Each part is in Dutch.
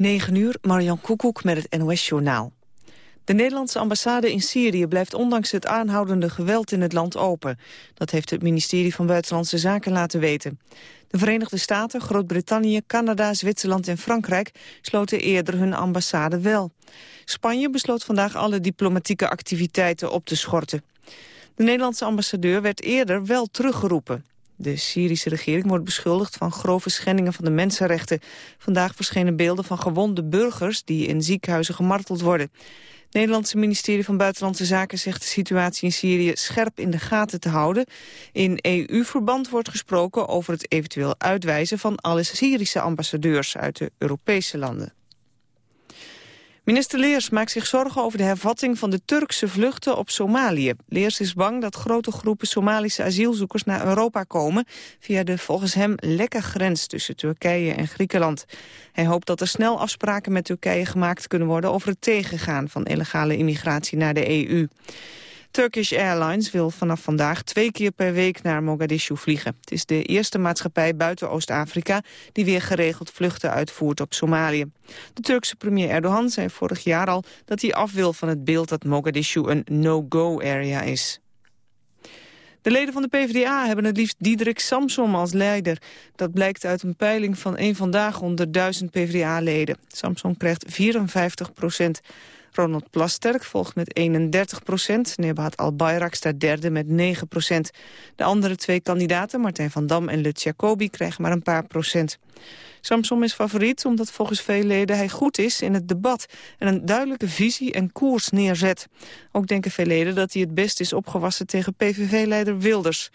9 uur, Marjan Koekoek met het NOS-journaal. De Nederlandse ambassade in Syrië blijft ondanks het aanhoudende geweld in het land open. Dat heeft het ministerie van Buitenlandse Zaken laten weten. De Verenigde Staten, Groot-Brittannië, Canada, Zwitserland en Frankrijk sloten eerder hun ambassade wel. Spanje besloot vandaag alle diplomatieke activiteiten op te schorten. De Nederlandse ambassadeur werd eerder wel teruggeroepen. De Syrische regering wordt beschuldigd van grove schendingen van de mensenrechten. Vandaag verschenen beelden van gewonde burgers die in ziekenhuizen gemarteld worden. Het Nederlandse ministerie van Buitenlandse Zaken zegt de situatie in Syrië scherp in de gaten te houden. In EU-verband wordt gesproken over het eventueel uitwijzen van alle Syrische ambassadeurs uit de Europese landen. Minister Leers maakt zich zorgen over de hervatting van de Turkse vluchten op Somalië. Leers is bang dat grote groepen Somalische asielzoekers naar Europa komen... via de volgens hem lekke grens tussen Turkije en Griekenland. Hij hoopt dat er snel afspraken met Turkije gemaakt kunnen worden... over het tegengaan van illegale immigratie naar de EU. Turkish Airlines wil vanaf vandaag twee keer per week naar Mogadishu vliegen. Het is de eerste maatschappij buiten Oost-Afrika die weer geregeld vluchten uitvoert op Somalië. De Turkse premier Erdogan zei vorig jaar al dat hij af wil van het beeld dat Mogadishu een no-go-area is. De leden van de PvdA hebben het liefst Diederik Samsom als leider. Dat blijkt uit een peiling van één Vandaag onder duizend PvdA-leden. Samsom krijgt 54 procent. Ronald Plasterk volgt met 31 procent. Nebahat Al-Bayrak staat derde met 9 procent. De andere twee kandidaten, Martijn van Dam en Lut Jacobi, krijgen maar een paar procent. Samsom is favoriet omdat volgens veel leden hij goed is in het debat... en een duidelijke visie en koers neerzet. Ook denken veel leden dat hij het best is opgewassen tegen PVV-leider Wilders.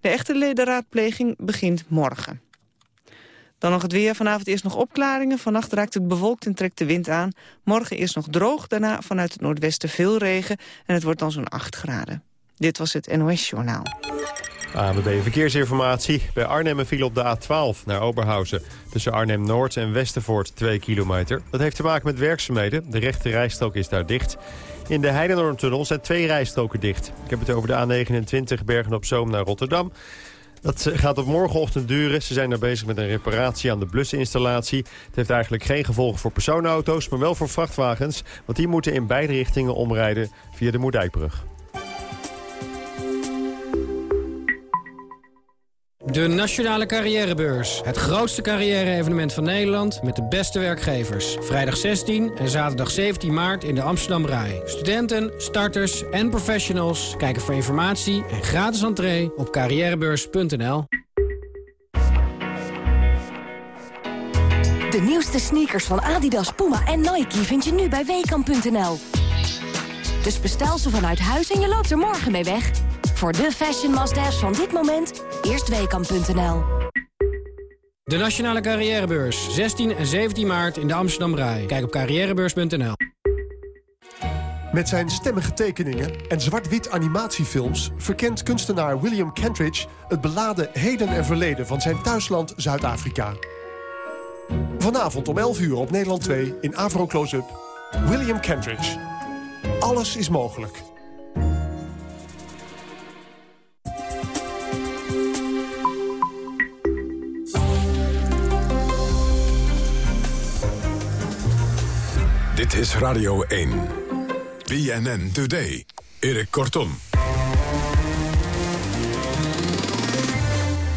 De echte ledenraadpleging begint morgen. Dan nog het weer. Vanavond eerst nog opklaringen. Vannacht raakt het bewolkt en trekt de wind aan. Morgen eerst nog droog. Daarna vanuit het noordwesten veel regen. En het wordt dan zo'n 8 graden. Dit was het NOS Journaal. ANWB Verkeersinformatie. Bij Arnhem viel op de A12 naar Oberhausen. Tussen Arnhem-Noord en Westervoort 2 kilometer. Dat heeft te maken met werkzaamheden. De rechte rijstrook is daar dicht. In de Heidenormtunnel zijn twee rijstroken dicht. Ik heb het over de A29 Bergen-op-Zoom naar Rotterdam. Dat gaat op morgenochtend duren. Ze zijn daar bezig met een reparatie aan de blusinstallatie. Het heeft eigenlijk geen gevolgen voor personenauto's, maar wel voor vrachtwagens. Want die moeten in beide richtingen omrijden via de Moerdijkbrug. De Nationale Carrièrebeurs. Het grootste carrière-evenement van Nederland met de beste werkgevers. Vrijdag 16 en zaterdag 17 maart in de Amsterdam Rai. Studenten, starters en professionals kijken voor informatie en gratis entree op carrièrebeurs.nl. De nieuwste sneakers van Adidas, Puma en Nike vind je nu bij weekamp.nl. Dus bestel ze vanuit huis en je loopt er morgen mee weg. Voor de fashion must van dit moment, eerstweekam.nl. De Nationale Carrièrebeurs, 16 en 17 maart in de Amsterdam Rai. Kijk op carrièrebeurs.nl. Met zijn stemmige tekeningen en zwart-wit animatiefilms... verkent kunstenaar William Kentridge het beladen heden en verleden... van zijn thuisland Zuid-Afrika. Vanavond om 11 uur op Nederland 2 in Avro Close-up... William Kentridge. Alles is mogelijk. Dit is Radio 1. BNN Today. Erik Kortom.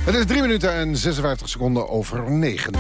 Het is 3 minuten en 56 seconden over 9.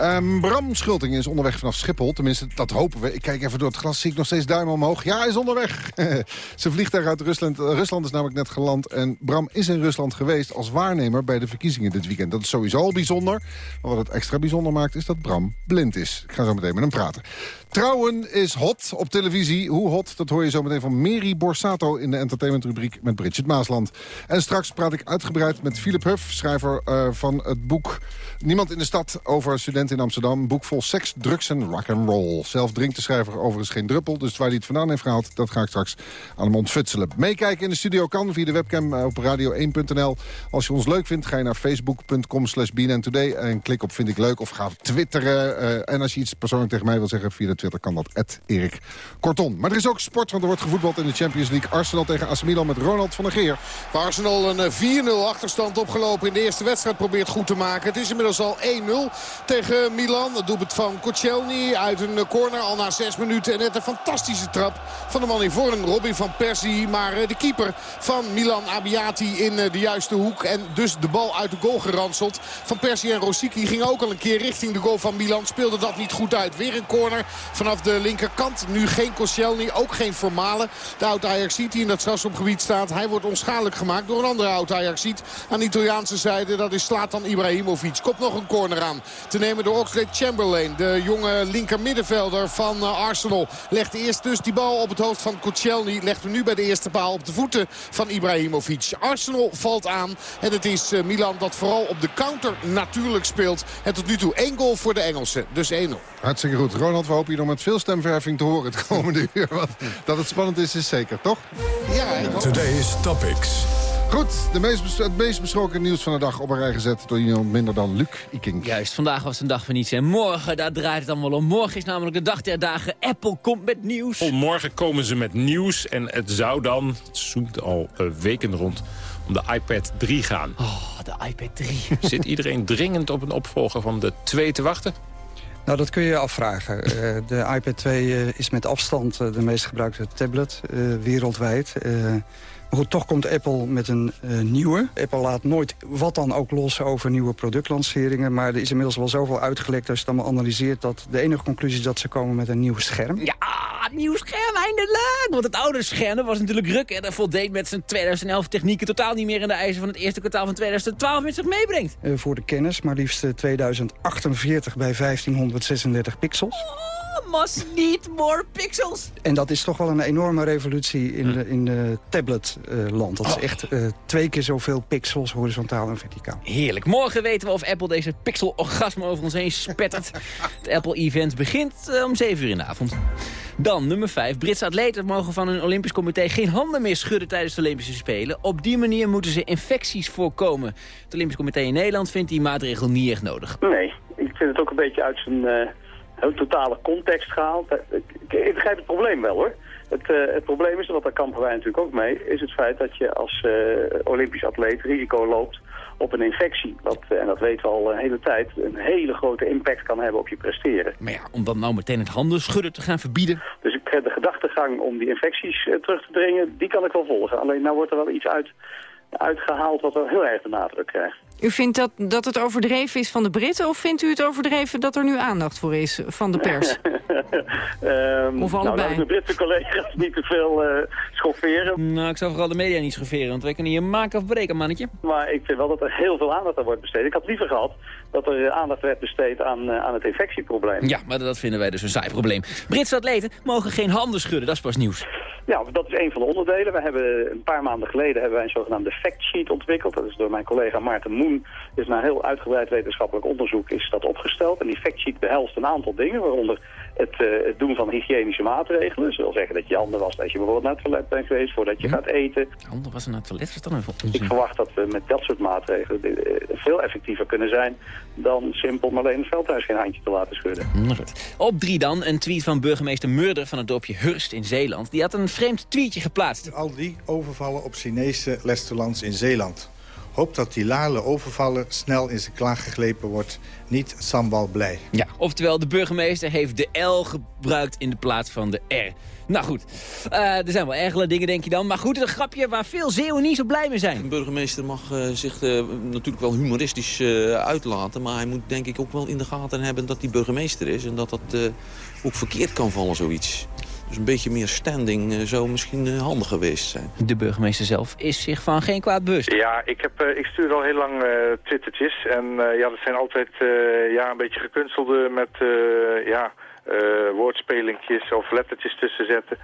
Um, Bram Schulting is onderweg vanaf Schiphol. Tenminste, dat hopen we. Ik kijk even door het glas. Zie ik nog steeds duimen omhoog. Ja, hij is onderweg. Zijn vliegtuig uit Rusland. Uh, Rusland is namelijk net geland. En Bram is in Rusland geweest als waarnemer bij de verkiezingen dit weekend. Dat is sowieso al bijzonder. Maar wat het extra bijzonder maakt is dat Bram blind is. Ik ga zo meteen met hem praten. Trouwen is hot op televisie. Hoe hot, dat hoor je zo meteen van Mary Borsato... in de entertainmentrubriek met Bridget Maasland. En straks praat ik uitgebreid met Philip Huff, schrijver uh, van het boek... Niemand in de stad over studenten in Amsterdam. Boek vol seks, drugs en rock'n'roll. Zelf drinkt de schrijver overigens geen druppel. Dus waar hij het vandaan heeft gehaald, dat ga ik straks aan hem ontfutselen. Meekijken in de studio kan via de webcam op radio1.nl. Als je ons leuk vindt, ga je naar facebook.com slash en klik op vind ik leuk of ga twitteren. Uh, en als je iets persoonlijk tegen mij wil zeggen via de Twitter kan dat, Erik Korton. Maar er is ook sport, want er wordt gevoetbald in de Champions League. Arsenal tegen AC Milan met Ronald van der Geer. Waar Arsenal een 4-0 achterstand opgelopen in de eerste wedstrijd probeert goed te maken. Het is inmiddels al 1-0 tegen Milan. Het doelpunt van Koscielny uit een corner al na zes minuten. En net een fantastische trap van de man in vorm, Robin van Persie. Maar de keeper van Milan, Abiati, in de juiste hoek. En dus de bal uit de goal geranseld. Van Persie en Rosicky gingen ook al een keer richting de goal van Milan. Speelde dat niet goed uit. Weer een corner vanaf de linkerkant. Nu geen Koscielny, ook geen Formale. De oud ajax die in dat strafschopgebied staat. Hij wordt onschadelijk gemaakt door een andere oud ajax aan de Italiaanse zijde. Dat is Slatan Ibrahimovic. Komt nog een corner aan. Te nemen door Oxlade Chamberlain. De jonge linker middenvelder van eh, Arsenal. Legt eerst dus die bal op het hoofd van Koscielny. Legt hem nu bij de eerste paal op de voeten van Ibrahimovic. Arsenal valt aan. En het is eh, Milan dat vooral op de counter natuurlijk speelt. En tot nu toe één goal voor de Engelsen. Dus 1-0. Hartstikke goed. Ronald, we hopen je nog met veel stemverving te horen het komende uur. Want dat het spannend is, is zeker, toch? Ja, Today's Topics. Goed, de meest, het meest besproken nieuws van de dag op een rij gezet door iemand minder dan Luc Iking. Juist, vandaag was een dag van niets en morgen, daar draait het allemaal om. Morgen is namelijk de dag der dagen. Apple komt met nieuws. Morgen komen ze met nieuws en het zou dan, het zoemt al weken rond, om de iPad 3 gaan. Oh, de iPad 3. Zit iedereen dringend op een opvolger van de 2 te wachten? Nou, dat kun je afvragen. Uh, de iPad 2 uh, is met afstand uh, de meest gebruikte tablet wereldwijd. Goed, toch komt Apple met een uh, nieuwe. Apple laat nooit wat dan ook los over nieuwe productlanceringen. Maar er is inmiddels wel zoveel uitgelekt als je het allemaal analyseert... dat de enige conclusie is dat ze komen met een nieuw scherm. Ja, nieuw scherm, eindelijk! Want het oude scherm was natuurlijk ruk en dat voldeed met zijn 2011 technieken... totaal niet meer in de eisen van het eerste kwartaal van 2012 met zich meebrengt. Uh, voor de kennis, maar liefst 2048 bij 1536 pixels. Must need more pixels. En dat is toch wel een enorme revolutie in de, in de tabletland. dat is Oh. echt uh, twee keer zoveel pixels, horizontaal en verticaal. Heerlijk. Morgen weten we of Apple deze pixel-orgasme over ons heen spettert. het Apple-event begint uh, om 7 uur in de avond. Dan nummer 5. Britse atleten mogen van hun Olympisch Comité geen handen meer schudden tijdens de Olympische Spelen. Op die manier moeten ze infecties voorkomen. Het Olympisch Comité in Nederland vindt die maatregel niet echt nodig. Nee, ik vind het ook een beetje uit zijn... Een totale context gehaald. Ik, ik, begrijp het probleem wel hoor. Het, uh, het probleem is, en dat daar kampen wij natuurlijk ook mee, is het feit dat je als uh, Olympisch atleet risico loopt op een infectie. Wat, en dat weten we al een hele tijd, een hele grote impact kan hebben op je presteren. Maar ja, om dan nou meteen het handen schudden te gaan verbieden? Dus ik, de gedachtegang om die infecties terug te dringen, die kan ik wel volgen. Alleen nou wordt er wel iets uit, uitgehaald wat wel heel erg de nadruk krijgt. U vindt dat, dat het overdreven is van de Britten... of vindt u het overdreven dat er nu aandacht voor is van de pers? um, of allebei? Nou, de Britse collega's niet te veel uh, schofferen. Nou, ik zou vooral de media niet schofferen... want wij kunnen hier maken of breken, mannetje. Maar ik vind wel dat er heel veel aandacht aan wordt besteed. Ik had liever gehad dat er aandacht werd besteed aan, uh, aan het infectieprobleem. Ja, maar dat vinden wij dus een saai probleem. Britse atleten mogen geen handen schudden, dat is pas nieuws. Ja, dat is een van de onderdelen. We hebben een paar maanden geleden hebben wij een zogenaamde fact sheet ontwikkeld. Dat is door mijn collega Maarten Moen. Is na heel uitgebreid wetenschappelijk onderzoek is dat opgesteld. En die fact sheet behelst een aantal dingen, waaronder het, uh, het doen van hygiënische maatregelen. Dat wil zeggen dat je handen was als je bijvoorbeeld naar het toilet bent geweest, voordat je hm. gaat eten. Handen was naar het toilet, is dan even Ik verwacht dat we met dat soort maatregelen uh, veel effectiever kunnen zijn dan simpel maar alleen het veldhuis geen handje te laten schudden. Nou goed. Op drie dan, een tweet van burgemeester Murder van het dorpje Hurst in Zeeland. Die had een vreemd tweetje geplaatst. Al die overvallen op Chinese restaurants in Zeeland. Hoop dat die lale overvallen snel in zijn klaar geglepen wordt. Niet sambal blij. Ja, oftewel de burgemeester heeft de L gebruikt in de plaats van de R. Nou goed, uh, er zijn wel ergere dingen denk je dan. Maar goed, een grapje waar veel Zeeuwen niet zo blij mee zijn. Een burgemeester mag uh, zich uh, natuurlijk wel humoristisch uitlaten. Maar hij moet denk ik ook wel in de gaten hebben dat hij burgemeester is. En dat dat ook verkeerd kan vallen, zoiets. Dus een beetje meer standing uh, zou misschien uh, handig geweest zijn. De burgemeester zelf is zich van geen kwaad bewust. Ja, ik, heb, uh, ik stuur al heel lang twittertjes. En ja, dat zijn altijd ja, een beetje gekunstelde met ja, woordspelingjes of lettertjes tussen zetten.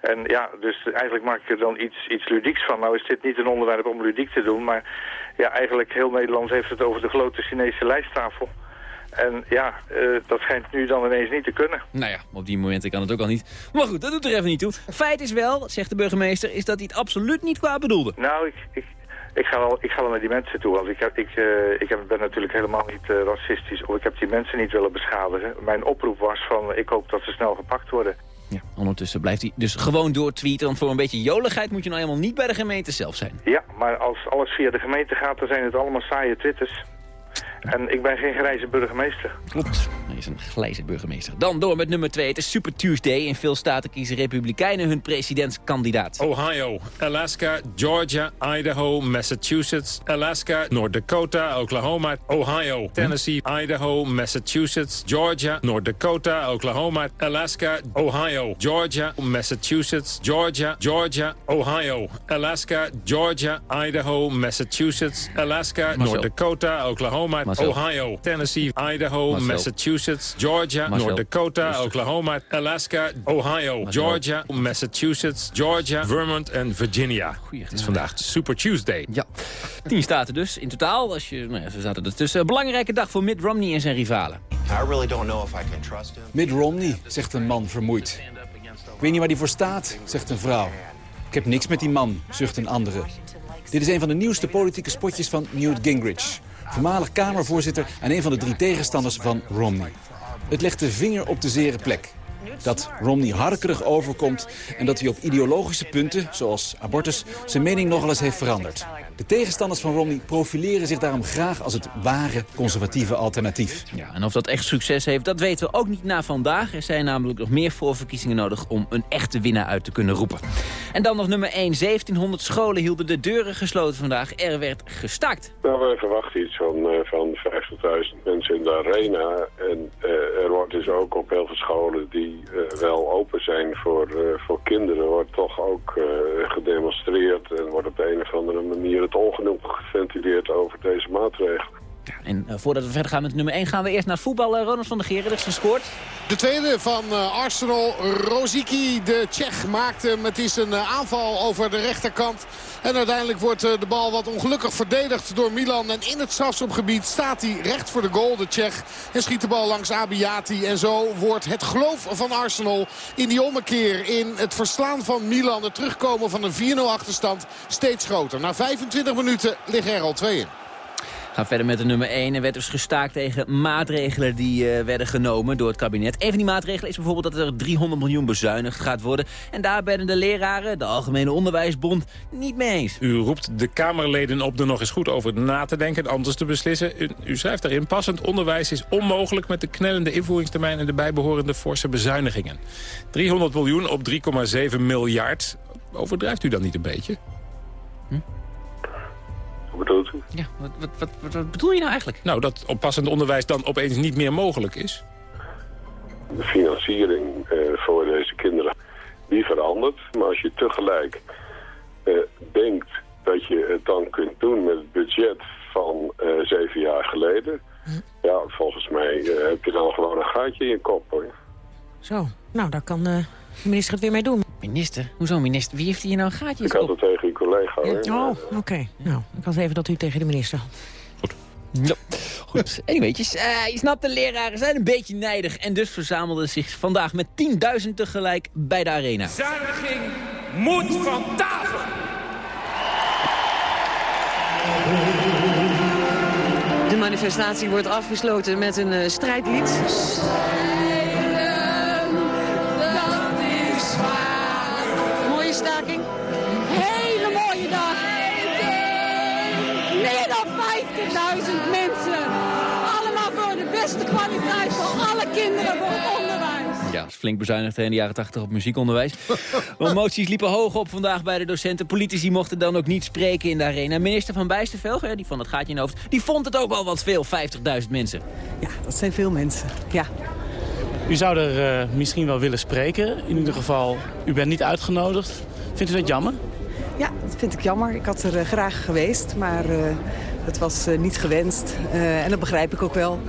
En ja, dus eigenlijk maak ik er dan iets, iets ludieks van. Nou is dit niet een onderwerp om ludiek te doen, maar ja, eigenlijk heel Nederland heeft het over de grote Chinese lijsttafel. En ja, uh, dat schijnt nu dan ineens niet te kunnen. Nou ja, op die momenten kan het ook al niet. Maar goed, dat doet er even niet toe. Feit is wel, zegt de burgemeester, is dat hij het absoluut niet kwaad bedoelde. Nou, ik, ik, ik, ga wel, ik ga wel naar die mensen toe. Want ik, heb, ik, uh, ik heb, ben natuurlijk helemaal niet uh, racistisch. Of ik heb die mensen niet willen beschadigen. Mijn oproep was van, ik hoop dat ze snel gepakt worden. Ja, ondertussen blijft hij dus gewoon doortweeten. Want voor een beetje joligheid moet je nou helemaal niet bij de gemeente zelf zijn. Ja, maar als alles via de gemeente gaat, dan zijn het allemaal saaie twitters. En ik ben geen grijze burgemeester. Klopt, hij is een grijze burgemeester. Dan door met nummer 2. Het is Super Tuesday. In veel staten kiezen republikeinen hun presidentskandidaat. Ohio, Alaska, Georgia, Idaho, Massachusetts, Alaska, North Dakota, Oklahoma, Ohio, Tennessee, Idaho, Massachusetts, Georgia, North Dakota, Oklahoma, Alaska, Ohio, Georgia, Massachusetts, Georgia, Georgia, Ohio, Alaska, Georgia, Idaho, Massachusetts, Alaska, North Dakota, Oklahoma, Marcel. Ohio, Tennessee, Idaho, Marcel. Massachusetts, Georgia, Marcel. North Dakota. Oklahoma, Alaska, Ohio, Marcel. Georgia, Massachusetts, Georgia, Vermont en Virginia. Het is vandaag Super Tuesday. Ja, tien staten dus in totaal. Als je, nou ja, ze zaten ertussen. Een belangrijke dag voor Mitt Romney en zijn rivalen. I really don't know if I can trust him. Mitt Romney, zegt een man vermoeid. Ik weet niet waar hij voor staat, zegt een vrouw. Ik heb niks met die man, zucht een andere. Dit is een van de nieuwste politieke spotjes van Newt Gingrich. Voormalig Kamervoorzitter en een van de drie tegenstanders van Romney. Het legt de vinger op de zere plek. Dat Romney harkerig overkomt en dat hij op ideologische punten, zoals abortus, zijn mening nogal eens heeft veranderd. De tegenstanders van Romney profileren zich daarom graag als het ware conservatieve alternatief. Ja, en of dat echt succes heeft, dat weten we ook niet na vandaag. Er zijn namelijk nog meer voorverkiezingen nodig om een echte winnaar uit te kunnen roepen. En dan nog nummer 1. 1700 scholen hielden de deuren gesloten vandaag. Er werd gestaakt. Nou, wij verwachten iets van, eh, van 50.000 mensen in de arena. En eh, er wordt dus ook op heel veel scholen die eh, wel open zijn voor, eh, voor kinderen... wordt toch ook eh, gedemonstreerd en wordt op de een of andere manier het geventileerd over deze maatregelen. En eh, voordat we verder gaan met nummer 1 gaan we eerst naar het voetbal. Eh, Ronald van der dat is gescoord. De tweede van eh, Arsenal, Roziki, de Tsjech, maakt hem. Het is een aanval over de rechterkant. En uiteindelijk wordt de bal wat ongelukkig verdedigd door Milan. En in het strafschopgebied staat hij recht voor de goal, de Tsjech. En schiet de bal langs Abiati. En zo wordt het geloof van Arsenal in die ommekeer. In het verslaan van Milan, het terugkomen van een 4-0 achterstand, steeds groter. Na 25 minuten liggen er al twee in. Gaan verder met de nummer 1. Er werd dus gestaakt tegen maatregelen die eh, werden genomen door het kabinet. Een van die maatregelen is bijvoorbeeld dat er 300 miljoen bezuinigd gaat worden. En daar werden de leraren, de Algemene Onderwijsbond, niet mee eens. U roept de Kamerleden op er nog eens goed over na te denken en anders te beslissen. U, u schrijft daarin, passend onderwijs is onmogelijk met de knellende invoeringstermijn en de bijbehorende forse bezuinigingen. 300 miljoen op 3,7 miljard. Overdrijft u dan niet een beetje? Hoe bedoelt u? Ja, wat, wat, wat, wat, bedoel je nou eigenlijk? Nou, dat op passend onderwijs dan opeens niet meer mogelijk is. De financiering eh, voor deze kinderen, die verandert. Maar als je tegelijk eh, denkt dat je het dan kunt doen met het budget van eh, zeven jaar geleden... Ja, volgens mij eh, heb je dan gewoon een gaatje in je kop, hoor. Zo, nou, daar kan eh, de minister het weer mee doen. Minister? Hoezo minister? Wie heeft hier nou een gaatje in Ik had het tegen uw collega, hoor. Oh, oké. Nou, ik was even dat u tegen de minister had. Ja, goed. Anyways, eh je snapt, de leraren zijn een beetje nijdig. En dus verzamelden zich vandaag met 10.000 tegelijk bij de arena. Zuiniging moet van tafel. De manifestatie wordt afgesloten met een eh, strijdlied. Beste kwaliteit voor alle kinderen voor het onderwijs. Ja, is flink bezuinigd hè, in de jaren 80 op muziekonderwijs. De moties liepen hoog op vandaag bij de docenten. Politici mochten dan ook niet spreken in de arena. Minister van Bijstervelg, hè, die van het gaatje in de hoofd... die vond het ook wel wat veel, 50.000 mensen. Ja, dat zijn veel mensen. Ja. U zou er eh, misschien wel willen spreken. In ieder geval, u bent niet uitgenodigd. Vindt u dat jammer? ja, dat vind ik jammer. Ik had er eh, graag geweest, maar eh, het was eh, niet gewenst. Eh, en dat begrijp ik ook wel.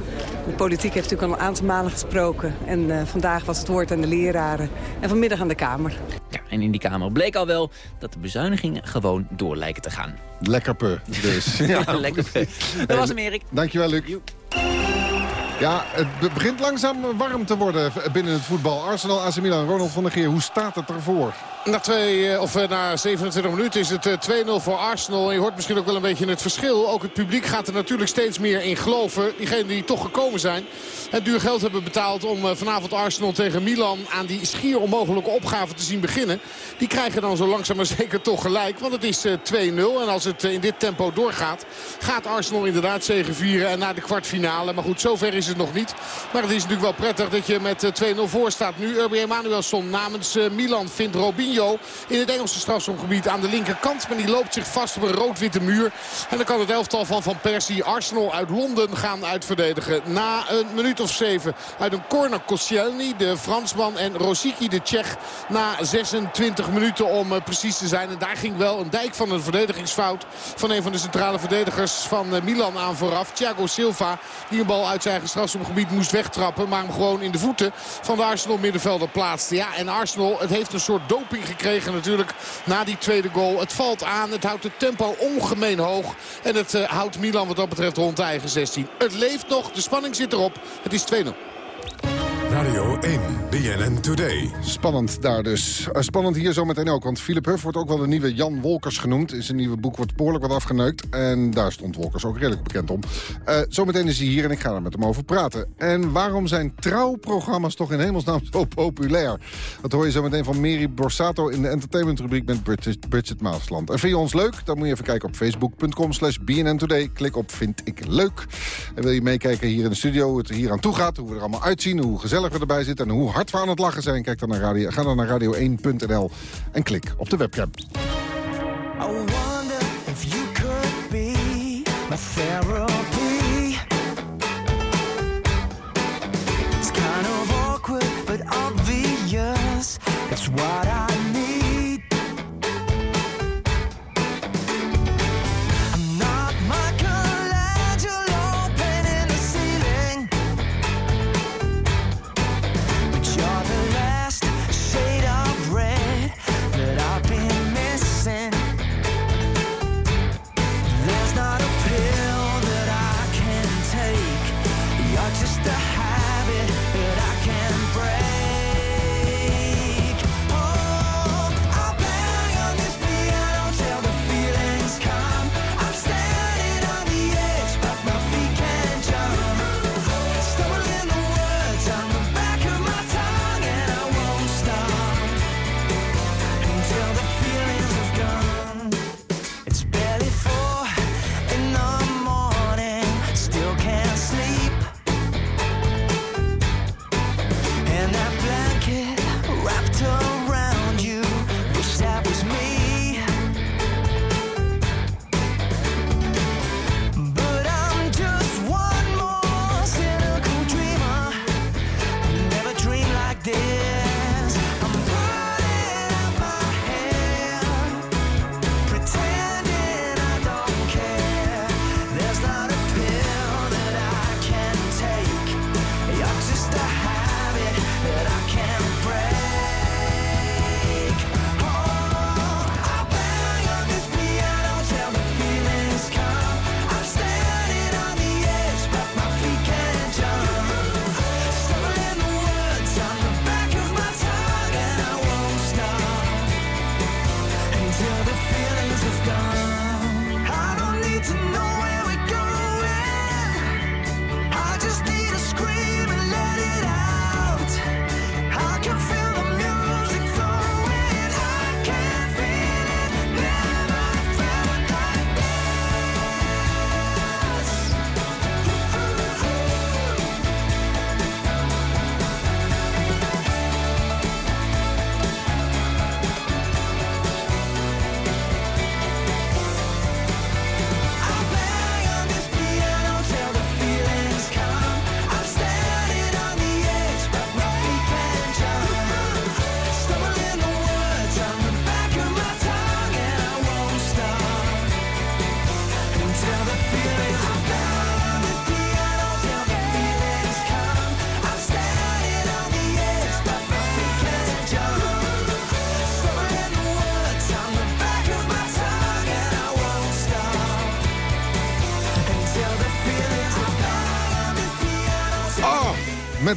De politiek heeft natuurlijk al een aantal malen gesproken. En eh, vandaag was het woord aan de leraren. En vanmiddag aan de Kamer. Ja, en in die Kamer bleek al wel dat de bezuinigingen gewoon door lijken te gaan. Lekker pe, dus. Ja, lekker. Dat was hem, Erik. Dankjewel, Luc. Ja, het be- begint langzaam warm te worden binnen het voetbal. Arsenal, AC Milan, Ronald van der Geer, hoe staat het ervoor? Na, twee, eh, of eh, na 27 minuten is het eh, 2-0 voor Arsenal. En je hoort misschien ook wel een beetje het verschil. Ook het publiek gaat er natuurlijk steeds meer in geloven. Diegenen die toch gekomen zijn en duur geld hebben betaald om eh, vanavond Arsenal tegen Milan aan die schier onmogelijke opgave te zien beginnen. Die krijgen dan zo langzaam maar zeker toch gelijk. Want het is eh, 2-0 en als het eh, in dit tempo doorgaat gaat Arsenal inderdaad zegenvieren en naar de kwartfinale. Maar goed, zover is het nog niet. Maar het is natuurlijk wel prettig dat je met eh, 2-0 voor staat. Nu Urbi Emanuelson namens eh, Milan vindt In het Engelse strafschopgebied aan de linkerkant. Maar die loopt zich vast op een rood-witte muur. En dan kan het elftal van Van Persie Arsenal uit Londen gaan uitverdedigen. Na een minuut of zeven uit een corner Koscielny, de Fransman en Rosicky, de Tsjech. Na 26 minuten om eh, precies te zijn. En daar ging wel een dijk van een verdedigingsfout van een van de centrale verdedigers van eh, Milan aan vooraf. Thiago Silva, die een bal uit zijn eigen strafschopgebied moest wegtrappen. Maar hem gewoon in de voeten van de Arsenal middenvelder plaatste. Ja, en Arsenal, het heeft een soort doping gekregen natuurlijk na die tweede goal. Het valt aan, het houdt het tempo ongemeen hoog. En het eh, houdt Milan wat dat betreft rond de eigen 16. Het leeft nog, de spanning zit erop. Het is 2-0. Radio 1, BNN Today. Spannend daar dus. Uh, spannend hier zometeen ook, want Philip Huff wordt ook wel de nieuwe Jan Wolkers genoemd. In zijn nieuwe boek wordt behoorlijk wat afgeneukt. En daar stond Wolkers ook redelijk bekend om. Uh, zometeen is hij hier en ik ga er met hem over praten. En waarom zijn trouwprogramma's toch in hemelsnaam zo populair? Dat hoor je zometeen van Mary Borsato in de entertainmentrubriek met Bridget, Bridget Maasland. En vind je ons leuk? Dan moet je even kijken op facebook.com slash BNN Today. Klik op Vind ik leuk. En wil je meekijken hier in de studio, hoe het hier aan toe gaat, hoe we er allemaal uitzien, hoe gezellig erbij zitten en hoe hard we aan het lachen zijn. Kijk dan naar radio, ga dan naar radio1.nl en klik op de webcam. What I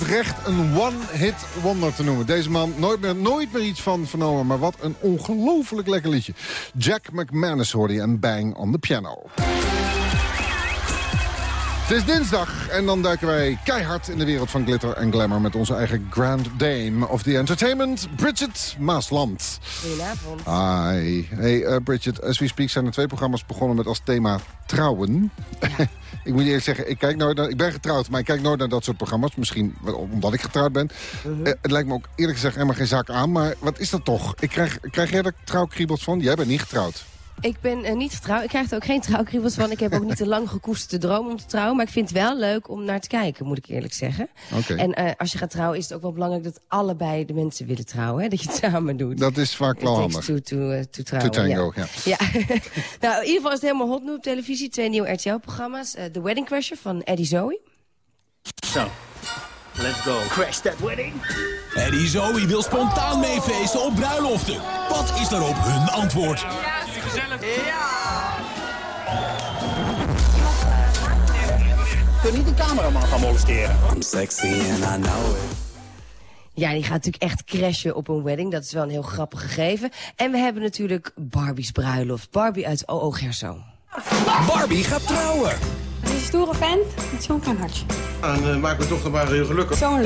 recht een one-hit wonder te noemen. Deze man, nooit meer, nooit meer iets van vernomen, maar wat een ongelooflijk lekker liedje. Jack McManus hoorde je en Bang on the Piano. Het is dinsdag en dan duiken wij keihard in de wereld van glitter en glamour... met onze eigen Grand Dame of the Entertainment, Bridget Maasland. Goedenavond. Hi. Hey uh, Bridget, as we speak zijn er twee programma's begonnen met als thema trouwen. ik moet je eerlijk zeggen, ik, kijk nooit naar, ik ben getrouwd, maar ik kijk nooit naar dat soort programma's. Misschien omdat ik getrouwd ben. Mhm. Eh, het lijkt me ook eerlijk gezegd helemaal geen zaak aan. Maar wat is dat toch? Ik krijg, krijg jij er trouwkriebels van? Jij bent niet getrouwd. Ik ben eh, niet getrouwd. Ik krijg er ook geen trouwkriebels van. Ik heb ook niet te lang gekoesterde droom om te trouwen. Maar ik vind het wel leuk om naar te kijken, moet ik eerlijk zeggen. Oké. En eh, als je gaat trouwen is het ook wel belangrijk dat allebei de mensen willen trouwen. Hè? Dat je het samen doet. Dat is vaak wel handig. to, eh, to trouwen. To tango, ja. ja. nou, in ieder geval is het helemaal hot nu op televisie. Twee nieuwe RTL-programma's. The Wedding Crasher van Eddie Zoe. Zo, let's go. Crash that wedding. Eddie Zoe wil spontaan meefeesten op bruiloften. Wat is daarop hun antwoord? Gezellig. Kun niet de cameraman gaan molesteren. I'm sexy and I know it. Ja, die gaat natuurlijk echt crashen op een wedding. Dat is wel een heel grappig gegeven. En we hebben natuurlijk Barbie's bruiloft. Barbie uit OO Gerso. Barbie gaat trouwen. Het is een stoere vent met zo'n klein hartje. En uh, maak me toch nog maar heel gelukkig. Zo'n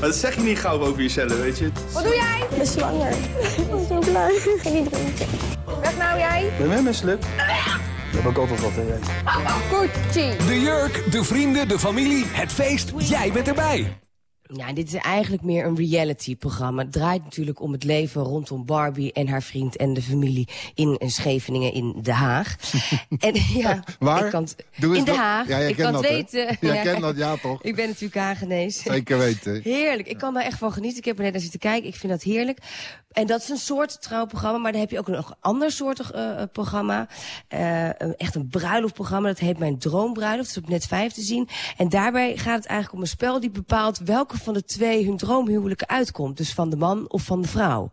maar dat zeg je niet gauw over jezelf, weet je. Wat doe jij? Ik ben zwanger. Ik ben zo blij. Ga niet drinken. Weg nou jij. Ben jij misselijk? Dat heb ik altijd wat, jij. Gucci. De jurk, de vrienden, de familie, het feest. Jij bent erbij. Ja, dit is eigenlijk meer een reality-programma. Het draait natuurlijk om het leven rondom Barbie en haar vriend en de familie in Scheveningen in Den Haag. en ja, Waar? Ik kan in Den Haag. Ja, jij ik kent kan het dat, weten. Jij kent dat, ja, toch? Ik ben natuurlijk Hagenees. Zeker weten. Heerlijk. Ik kan daar echt van genieten. Ik heb er net naar zitten kijken. Ik vind dat heerlijk. En dat is een soort trouwprogramma. Maar dan heb je ook nog een ander soortig eh, eh, programma. Een- echt een bruiloftprogramma. Dat heet Mijn Droombruiloft. Dat is op net 5 te zien. En daarbij gaat het eigenlijk om een spel die bepaalt welke van de twee hun droomhuwelijken uitkomt. Dus van de man of van de vrouw.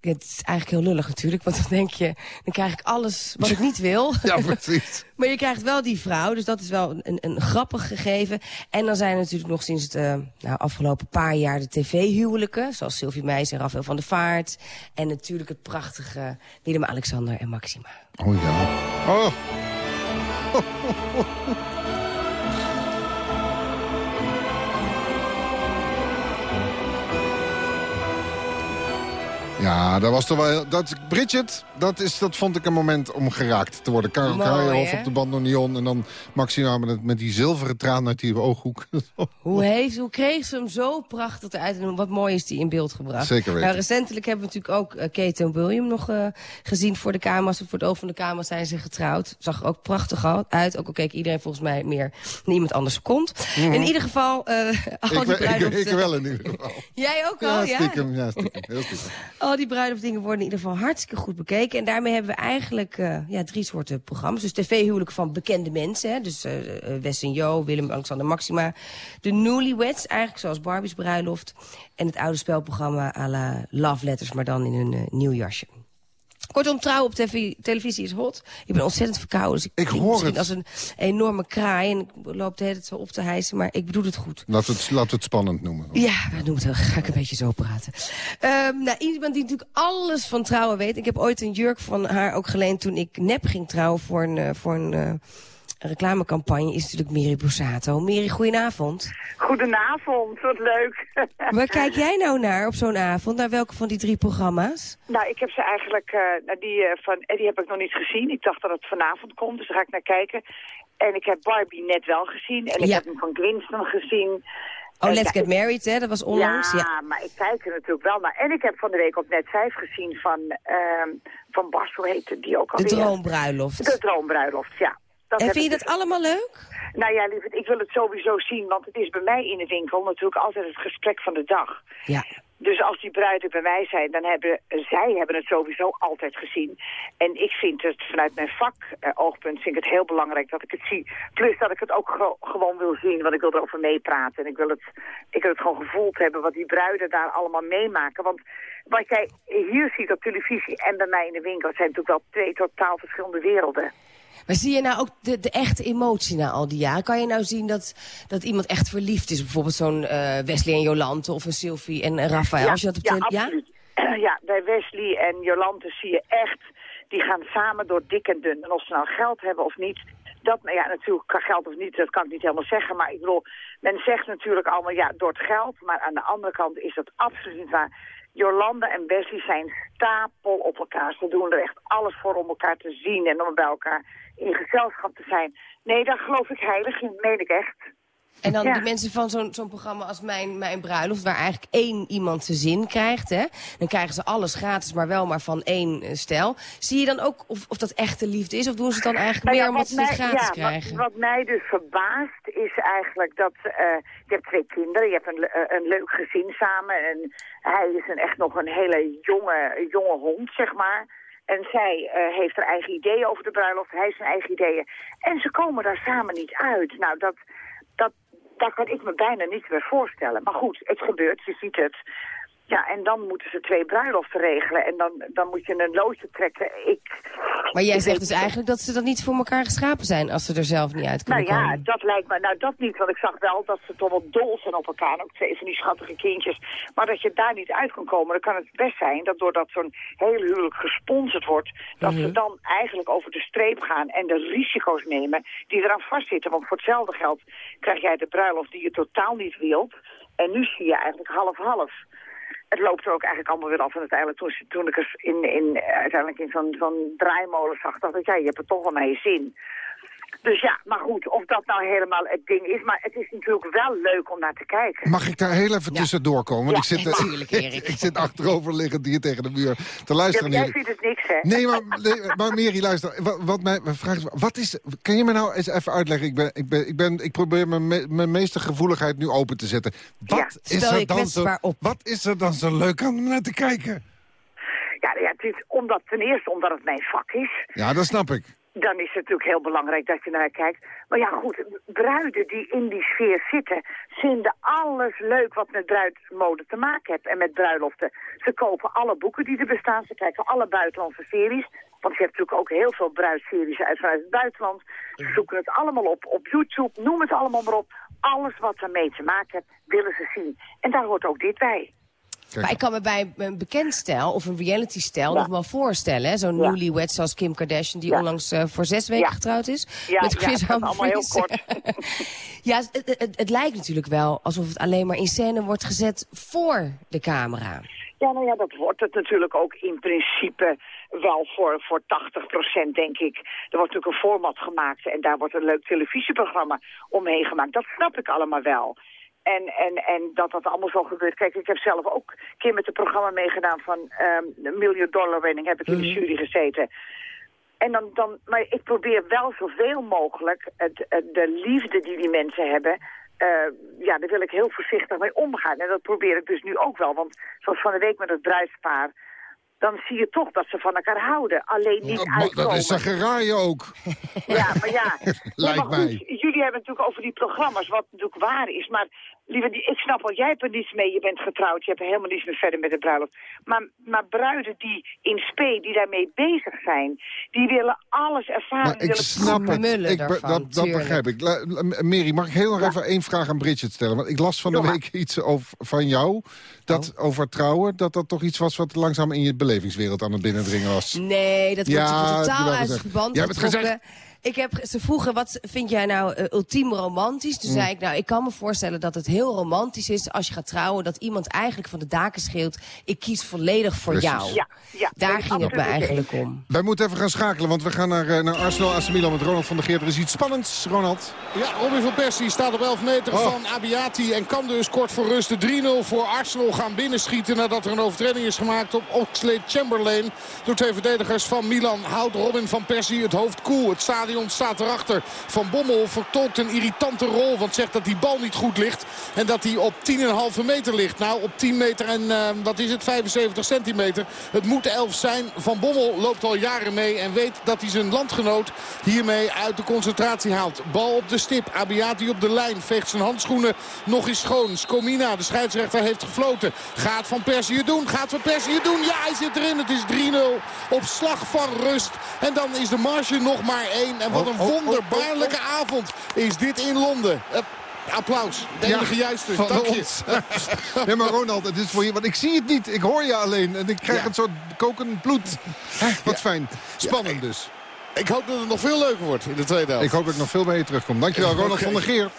Het is eigenlijk heel lullig natuurlijk, want dan denk je... dan krijg ik alles wat ik niet wil. Ja, precies. maar je krijgt wel die vrouw, dus dat is wel een, een grappig gegeven. En dan zijn er natuurlijk nog sinds het eh, nou, afgelopen paar jaar de tv-huwelijken... zoals Sylvie Meijs en Rafael van der Vaart. En natuurlijk het prachtige Willem-Alexander en Maxima. Oh ja. Oh. Ja, dat was toch wel... heel- Dat, Bridget, dat, is, dat vond ik een moment om geraakt te worden. Karel hè? op de bandoneon. En dan Maxima met, met die zilveren traan uit die ooghoek. Hoe, heeft, hoe kreeg ze hem zo prachtig eruit en wat mooi is die in beeld gebracht. Zeker weten. Nou, recentelijk hebben we natuurlijk ook eh, Kate en William nog eh, gezien voor de kamers. Voor het oog van de kamer zijn ze getrouwd. Zag er ook prachtig uit. Ook al keek iedereen volgens mij meer naar iemand anders kont. Mhm. In ieder geval, al ik, die wel- ik, bruiloften... ik wel in ieder geval. Jij ook al, Ja, ja? stiekem. Ja, stiekem. Heel stiekem. Al die bruiloftdingen worden in ieder geval hartstikke goed bekeken. En daarmee hebben we eigenlijk eh, ja, drie soorten programma's. Dus tv-huwelijken van bekende mensen. Hè? Dus eh, Wes en Jo, Willem-Alexander Maxima. De Newlyweds, eigenlijk zoals Barbie's bruiloft. En het oude spelprogramma à la Love Letters, maar dan in een nieuw jasje. Kortom, trouw op tv televisie is hot. Ik ben ontzettend verkouden, dus ik, Ik hoor het. als een enorme kraai. En ik loop de hele tijd zo op te hijsen, maar ik bedoel het goed. Laten we het, het spannend noemen. Ja, we noemen het wel. Ga ik een beetje zo praten. Ehm nou, iemand die natuurlijk alles van trouwen weet. Ik heb ooit een jurk van haar ook geleend toen ik nep ging trouwen voor een, eh, voor een eh, reclamecampagne. Is natuurlijk Miri Borsato. Miri, goedenavond. Goedenavond, wat leuk. Waar kijk jij nou naar op zo'n avond? Naar welke van die drie programma's? Nou, ik heb ze eigenlijk, nou, die eh, van Eddie heb ik nog niet gezien. Ik dacht dat het vanavond komt, dus daar ga ik naar kijken. En ik heb Barbie net wel gezien. En ik Ja. heb hem van Winston gezien. Oh, Let's Get Married, hè? Dat was onlangs. Ja, Ja. maar ik kijk er natuurlijk wel naar. En ik heb van de week op net 5 gezien van, ehm van Bas, hoe heette die ook De alweer? droombruiloft. De droombruiloft, ja. Dat En vind je dat dus- allemaal leuk? Nou ja, lieverd, ik wil het sowieso zien, want het is bij mij in de winkel natuurlijk altijd het gesprek van de dag. Ja. Dus als die bruiden bij mij zijn, dan hebben zij hebben het sowieso altijd gezien. En ik vind het vanuit mijn vak eh, oogpunt vind ik het heel belangrijk dat ik het zie. Plus dat ik het ook ge- gewoon wil zien, want ik wil erover meepraten. En ik wil, het, ik wil het gewoon gevoeld hebben wat die bruiden daar allemaal meemaken. Want wat jij hier ziet op televisie en bij mij in de winkel zijn natuurlijk wel twee totaal verschillende werelden. Maar zie je nou ook de, de echte emotie na al die jaren? Kan je nou zien dat, dat iemand echt verliefd is? Bijvoorbeeld zo'n eh, Wesley en Jolante of een Sylvie en een Raphaël? Ja, Als je dat op ja, absoluut. Ja? bij Wesley en Jolante zie je echt... die gaan samen door dik en dun. En of ze nou geld hebben of niet... Dat, ja, natuurlijk, qua geld of niet, dat kan ik niet helemaal zeggen. Maar ik bedoel, men zegt natuurlijk allemaal, ja, door het geld. Maar aan de andere kant is dat absoluut niet waar. Jolanda en Wesley zijn stapel op elkaar. Ze doen er echt alles voor om elkaar te zien en om bij elkaar in gezelschap te zijn. Nee, daar geloof ik heilig in, meen ik echt. En dan Ja. die mensen van zo'n zo'n programma als mijn, mijn Bruiloft... waar eigenlijk één iemand zijn zin krijgt. Hè? Dan krijgen ze alles gratis, maar wel maar van één stijl. Zie je dan ook of, of dat echte liefde is? Of doen ze het dan eigenlijk Nou ja, meer omdat wat ze het gratis ja, krijgen? Wat, wat mij dus verbaast is eigenlijk dat eh, je hebt twee kinderen, je hebt een, eh, een leuk gezin samen en hij is een, echt nog een hele jonge, jonge hond, zeg maar. En zij eh, heeft haar eigen ideeën over de bruiloft, hij zijn eigen ideeën. En ze komen daar samen niet uit. Nou, dat, dat, dat kan ik me bijna niet meer voorstellen. Maar goed, het gebeurt, je ziet het. Ja, en dan moeten ze twee bruiloften regelen. En dan, dan moet je een loodje trekken. Ik, Maar jij ik zegt dus eigenlijk dat ze dat niet voor elkaar geschapen zijn... als ze er zelf niet uit Nou kunnen ja, komen. dat lijkt me, nou dat niet, want ik zag wel dat ze toch wel dol zijn op elkaar. Ook twee van die schattige kindjes. Maar dat je daar niet uit kan komen, dan kan het best zijn dat doordat zo'n hele huwelijk gesponsord wordt, dat Mhm. ze dan eigenlijk over de streep gaan en de risico's nemen die eraan vastzitten. Want voor hetzelfde geld krijg jij de bruiloft die je totaal niet wilt. En nu zie je eigenlijk half-half. Het loopt er ook eigenlijk allemaal weer af. En uiteindelijk toen, toen ik eens in, in, uiteindelijk in zo'n zo'n draaimolen zag, dacht ik, ja, je hebt het toch wel naar je zin. Dus ja, maar goed, of dat nou helemaal het ding is. Maar het is natuurlijk wel leuk om naar te kijken. Mag ik daar heel even tussendoor komen? Want Ja, ik, zit, natuurlijk, ik, Erik. ik zit achteroverliggend hier tegen de muur te Ja, luisteren. maar jij vindt het niks, hè? Nee, maar, nee, maar Mary, luister. Wat, wat mijn mijn vraag is, wat is... Kan je me nou eens even uitleggen? Ik, ben, ik, ben, ik, ben, ik probeer mijn, me- mijn meeste gevoeligheid nu open te zetten. Wat, is, Stel je er dan zo, wat is er dan zo leuk aan om naar te kijken? Ja, ja het is omdat, ten eerste omdat het mijn vak is. Ja, dat snap ik. Dan is het natuurlijk heel belangrijk dat je naar kijkt. Maar ja, goed, bruiden die in die sfeer zitten... vinden alles leuk wat met bruidmode te maken heeft en met bruiloften. Ze kopen alle boeken die er bestaan. Ze kijken alle buitenlandse series. Want je hebt natuurlijk ook heel veel bruidseries uit vanuit het buitenland. Ze zoeken het allemaal op op YouTube, noem het allemaal maar op. Alles wat ermee te maken heeft, willen ze zien. En daar hoort ook dit bij. Maar ik kan me bij een bekend stijl of een reality stijl nog wel voorstellen. hè, Zo'n Ja. newlywed zoals Kim Kardashian die Ja. onlangs eh, voor zes weken Ja. getrouwd is. Ja, met ja, Chris gaat allemaal heel Humphries. ja, het, het, het lijkt natuurlijk wel alsof het alleen maar in scène wordt gezet voor de camera. Ja, nou ja, dat wordt het natuurlijk ook in principe wel voor, voor 80% denk ik. Er wordt natuurlijk een format gemaakt en daar wordt een leuk televisieprogramma omheen gemaakt. Dat snap ik allemaal wel. En, en, en dat dat allemaal zo gebeurt. Kijk, ik heb zelf ook een keer met het programma meegedaan van de Million Dollar Winning. Heb ik in de jury gezeten. En dan, dan, maar ik probeer wel zoveel mogelijk het, het- de liefde die die mensen hebben... eh, ja, daar wil ik heel voorzichtig mee omgaan. En dat probeer ik dus nu ook wel. Want zoals van de week met het bruidspaar... dan zie je toch dat ze van elkaar houden. Alleen niet Maar uitkomen. dat is Zagaraaien ook. Ja, maar ja. Nee, Lijkt maar goed, mij. jullie hebben het natuurlijk over die programma's, wat natuurlijk waar is. Maar lieve, ik snap wel, jij hebt er niets mee, je bent getrouwd, je hebt er helemaal niets meer verder met de bruiloft. Maar, maar bruiden die in spe, die daarmee bezig zijn, die willen alles ervaren. Maar die ik willen snap het. Ik, be- dat, dat begrijp ik. La- la- Mary, mag ik heel nog even één vraag aan Bridget stellen? Want ik las van de week iets over, van jou, dat Oh. over trouwen... dat dat toch iets was wat langzaam in je belevingswereld aan het binnendringen was. Nee, dat wordt Ja, totaal uit gezegd. verband Jij hebt het getrokken. Ik heb, ze vroegen, wat vind jij nou eh, ultiem romantisch? Toen Mm. zei ik, nou, ik kan me voorstellen dat het heel romantisch is als je gaat trouwen... dat iemand eigenlijk van de daken schreeuwt, ik kies volledig voor Precies. jou. Ja, ja, Daar ging het me eigenlijk om. Wij moeten even gaan schakelen, want we gaan naar, eh, naar Arsenal AC Milan met Ronald van der Geert. Er is iets spannends, Ronald. Ja, Robin van Persie staat op 11 meter Oh. van Abiati en kan dus kort voor rust de 3-0 voor Arsenal gaan binnenschieten nadat er een overtreding is gemaakt op Oxlade Chamberlain. Door twee verdedigers van Milan houdt Robin van Persie het hoofd koel. Het stadion staat erachter. Van Bommel vertolkt een irritante rol, want zegt dat die bal niet goed ligt en dat hij op 10,5 meter ligt. Nou, op 10 meter en eh, wat is het, 75 centimeter. Het moet 11 zijn. Van Bommel loopt al jaren mee en weet dat hij zijn landgenoot hiermee uit de concentratie haalt. Bal op de stip. Abiati op de lijn. Veegt zijn handschoenen nog eens schoon. Scomina, de scheidsrechter, heeft gefloten. Gaat Van Persie het doen? Gaat Van Persie het doen? Ja, hij zit erin. Het is 3-0 op slag van rust. En dan is de marge nog maar En wat een Oh, oh, oh, wonderbaarlijke avond is dit in Londen. Eh, applaus. De enige juiste. van Dank je. nee, maar Ronald, het is voor je, want ik zie het niet. Ik hoor je alleen en ik krijg een soort kokend bloed. Wat fijn. Spannend dus. Ik hoop dat het nog veel leuker wordt in de tweede helft. Ik hoop dat ik nog veel mee terugkom. Dankjewel, Ronald van der Geer.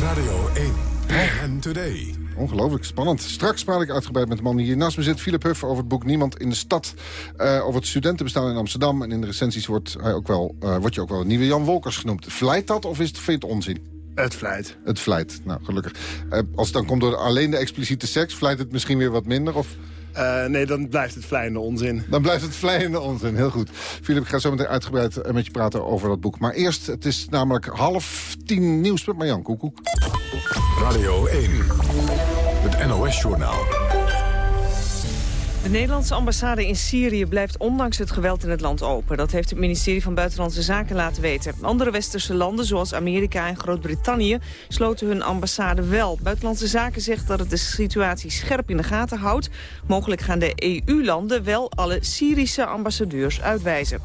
Radio 1. BNN Today. Ongelooflijk spannend. Straks praat ik uitgebreid met de man die hier naast me zit, Philip Huff, over het boek Niemand in de Stad. eh, over het studentenbestaan in Amsterdam. En in de recensies wordt, hij ook wel, eh, wordt je ook wel een nieuwe Jan Wolkers genoemd. Vlijt dat of is het, vind je het onzin? Het vlijt. Het vlijt. Nou, gelukkig. Eh, als het dan komt door alleen de expliciete seks, vlijt het misschien weer wat minder? Of... Eh, nee, dan blijft het vlijende onzin. Dan blijft het vlijende onzin. Heel goed. Philip, ik ga zo meteen uitgebreid met je praten over dat boek. Maar eerst, het is namelijk half tien nieuws met Marjan Koekoek. Radio 1. NOS-journaal. De Nederlandse ambassade in Syrië blijft ondanks het geweld in het land open. Dat heeft het ministerie van Buitenlandse Zaken laten weten. Andere westerse landen, zoals Amerika en Groot-Brittannië, sloten hun ambassade wel. Buitenlandse Zaken zegt dat het de situatie scherp in de gaten houdt. Mogelijk gaan de EU-landen wel alle Syrische ambassadeurs uitwijzen.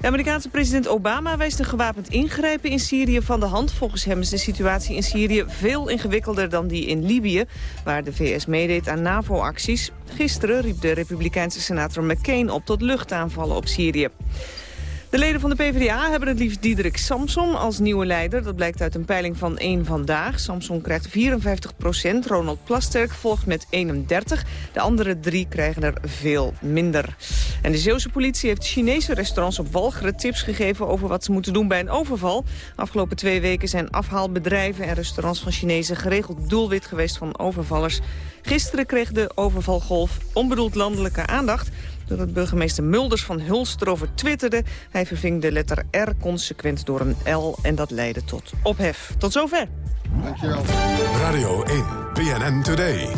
De Amerikaanse president Obama wijst een gewapend ingrijpen in Syrië van de hand. Volgens hem is de situatie in Syrië veel ingewikkelder dan die in Libië... waar de VS meedeed aan NAVO-acties. Gisteren riep de republikeinse senator McCain op tot luchtaanvallen op Syrië. De leden van de PvdA hebben het liefst Diederik Samson als nieuwe leider. Dat blijkt uit een peiling van één Vandaag. Samson krijgt 54 procent, Ronald Plasterk volgt met 31. De andere drie krijgen er veel minder. En de Zeeuwse politie heeft Chinese restaurants op Walcheren tips gegeven... over wat ze moeten doen bij een overval. Afgelopen twee weken zijn afhaalbedrijven en restaurants van Chinezen... geregeld doelwit geweest van overvallers. Gisteren kreeg de overvalgolf onbedoeld landelijke aandacht doordat burgemeester Mulders van Hulst erover twitterde. Hij verving de letter R consequent door een L en dat leidde tot ophef. Tot zover. Dankjewel. Radio 1. BNN Today.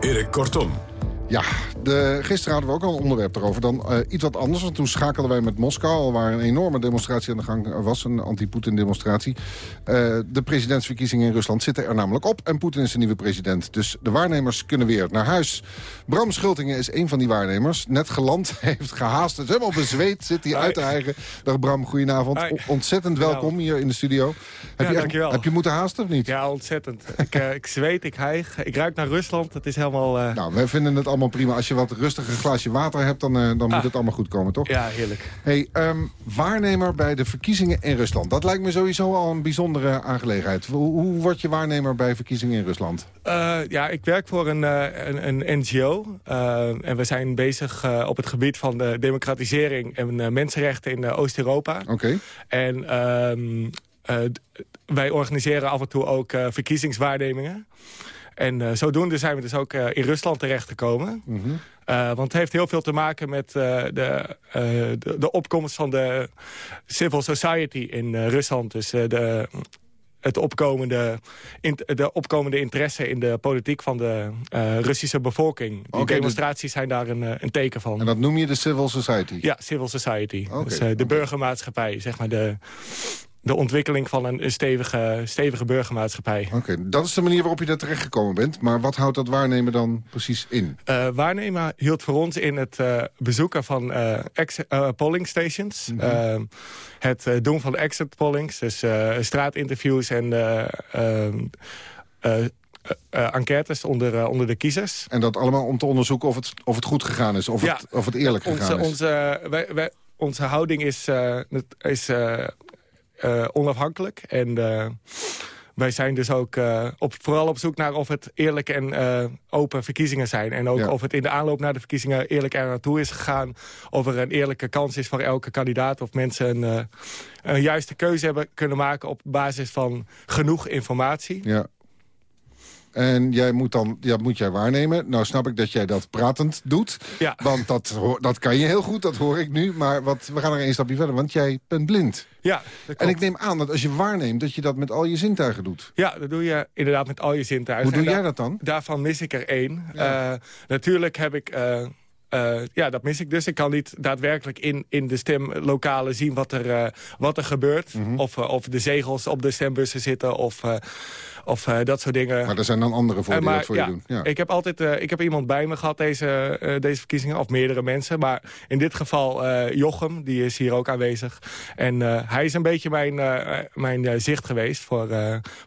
Erik Kortom. Ja, de, gisteren hadden we ook al een onderwerp erover. Dan eh, iets wat anders, want toen schakelden wij met Moskou... al waar een enorme demonstratie aan de gang was, een anti-Poetin-demonstratie. Eh, de presidentsverkiezingen in Rusland zitten er namelijk op... en Poetin is de nieuwe president. Dus de waarnemers kunnen weer naar huis. Bram Schultingen is een van die waarnemers. Net geland, heeft gehaast, is helemaal bezweet, zit hij uit te hijgen. Dag Bram, goedenavond. O- ontzettend welkom hier in de studio. Heb, Ja, je echt- dankjewel. heb je moeten haasten of niet? Ja, ontzettend. ik, eh, ik zweet, ik hijg. Ik ruik naar Rusland. Het is helemaal... Nou, wij vinden het allemaal prima. Als je wat rustiger glaasje water hebt, dan, eh, dan moet Ah. het allemaal goed komen, toch? Ja, heerlijk. Hey, ehm, waarnemer bij de verkiezingen in Rusland. Dat lijkt me sowieso al een bijzondere aangelegenheid. Hoe, hoe word je waarnemer bij verkiezingen in Rusland? Eh, ja, ik werk voor een, eh, een, een NGO. en we zijn bezig op het gebied van de democratisering en mensenrechten in Oost-Europa. Oké. En ehm, eh, wij organiseren af en toe ook verkiezingswaarnemingen. En eh, zodoende zijn we dus ook eh, in Rusland terechtgekomen. Mhm. Eh, want het heeft heel veel te maken met de, de, de opkomst van de civil society in Rusland. Dus de, het opkomende, in- de opkomende interesse in de politiek van de Russische bevolking. Die dus- demonstraties zijn daar een, een teken van. En dat noem je de civil society? Ja, civil society. Dus, de burgermaatschappij, zeg maar de, de ontwikkeling van een, een stevige, stevige burgermaatschappij. Oké, dat is de manier waarop je daar terechtgekomen bent. Maar wat houdt dat waarnemen dan precies in? Eh, waarnemen hield voor ons in het eh, bezoeken van eh, polling stations. Mhm. Het doen van exit pollings, dus straatinterviews en eh, ehm, eh, eh, enquêtes onder, onder de kiezers. En dat allemaal om te onderzoeken of het, of het goed gegaan is. Of, Ja. het, of het eerlijk Onze, gegaan is. onze, wij, wij, onze houding is, is eh, onafhankelijk. En eh, wij zijn dus ook eh, op, vooral op zoek naar of het eerlijke en open verkiezingen zijn. En ook Ja. of het in de aanloop naar de verkiezingen eerlijk er naartoe is gegaan. Of er een eerlijke kans is voor elke kandidaat. Of mensen een, een juiste keuze hebben kunnen maken op basis van genoeg informatie. Ja. En jij moet dan, ja, moet jij waarnemen. Nou snap ik dat jij dat pratend doet. Ja. Want dat, dat kan je heel goed, dat hoor ik nu. Maar wat, we gaan er een stapje verder, want jij bent blind. Ja, dat En ik neem aan dat als je waarneemt, dat je dat met al je zintuigen doet. Ja, dat doe je inderdaad met al je zintuigen. Hoe doe jij da- dat dan? Daarvan mis ik er één. Ja. Eh, natuurlijk heb ik... eh, eh, ja, dat mis ik dus. Ik kan niet daadwerkelijk in, in de stemlokalen zien wat er, wat er gebeurt. Mhm. of, of de zegels op de stembussen zitten. Of, Of eh, dat soort dingen. Maar er zijn dan anderen voor Eh, die maar dat voor ja, je doen. Ja. Ik heb altijd eh, ik heb iemand bij me gehad deze, deze verkiezingen. Of meerdere mensen. Maar in dit geval Jochem, die is hier ook aanwezig. En hij is een beetje mijn, mijn zicht geweest. Voor,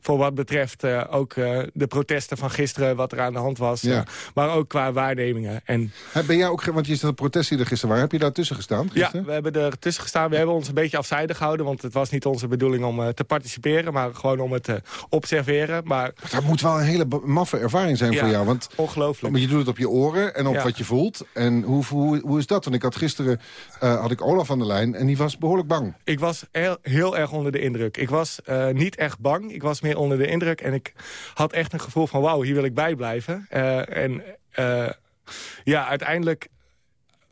voor wat betreft ook de protesten van gisteren. Wat er aan de hand was. Ja. maar ook qua waarnemingen. En Ben jij ook, want je is dat protest die er gisteren waren. Heb je daar tussen gestaan? ja, gisteren? we hebben er tussen gestaan. We hebben ons een beetje afzijdig gehouden. Want het was niet onze bedoeling om te participeren. Maar gewoon om het te observeren. Maar Dat moet wel een hele maffe ervaring zijn Ja, voor jou. Want ongelooflijk. Maar je doet het op je oren en op Ja. wat je voelt. En hoe, hoe, hoe is dat? Want ik had gisteren eh, had ik Olaf aan de lijn en die was behoorlijk bang. Ik was heel, heel erg onder de indruk. Ik was eh, niet echt bang. Ik was meer onder de indruk. En ik had echt een gevoel van... wauw, hier wil ik bij blijven. Eh, en ja, uiteindelijk...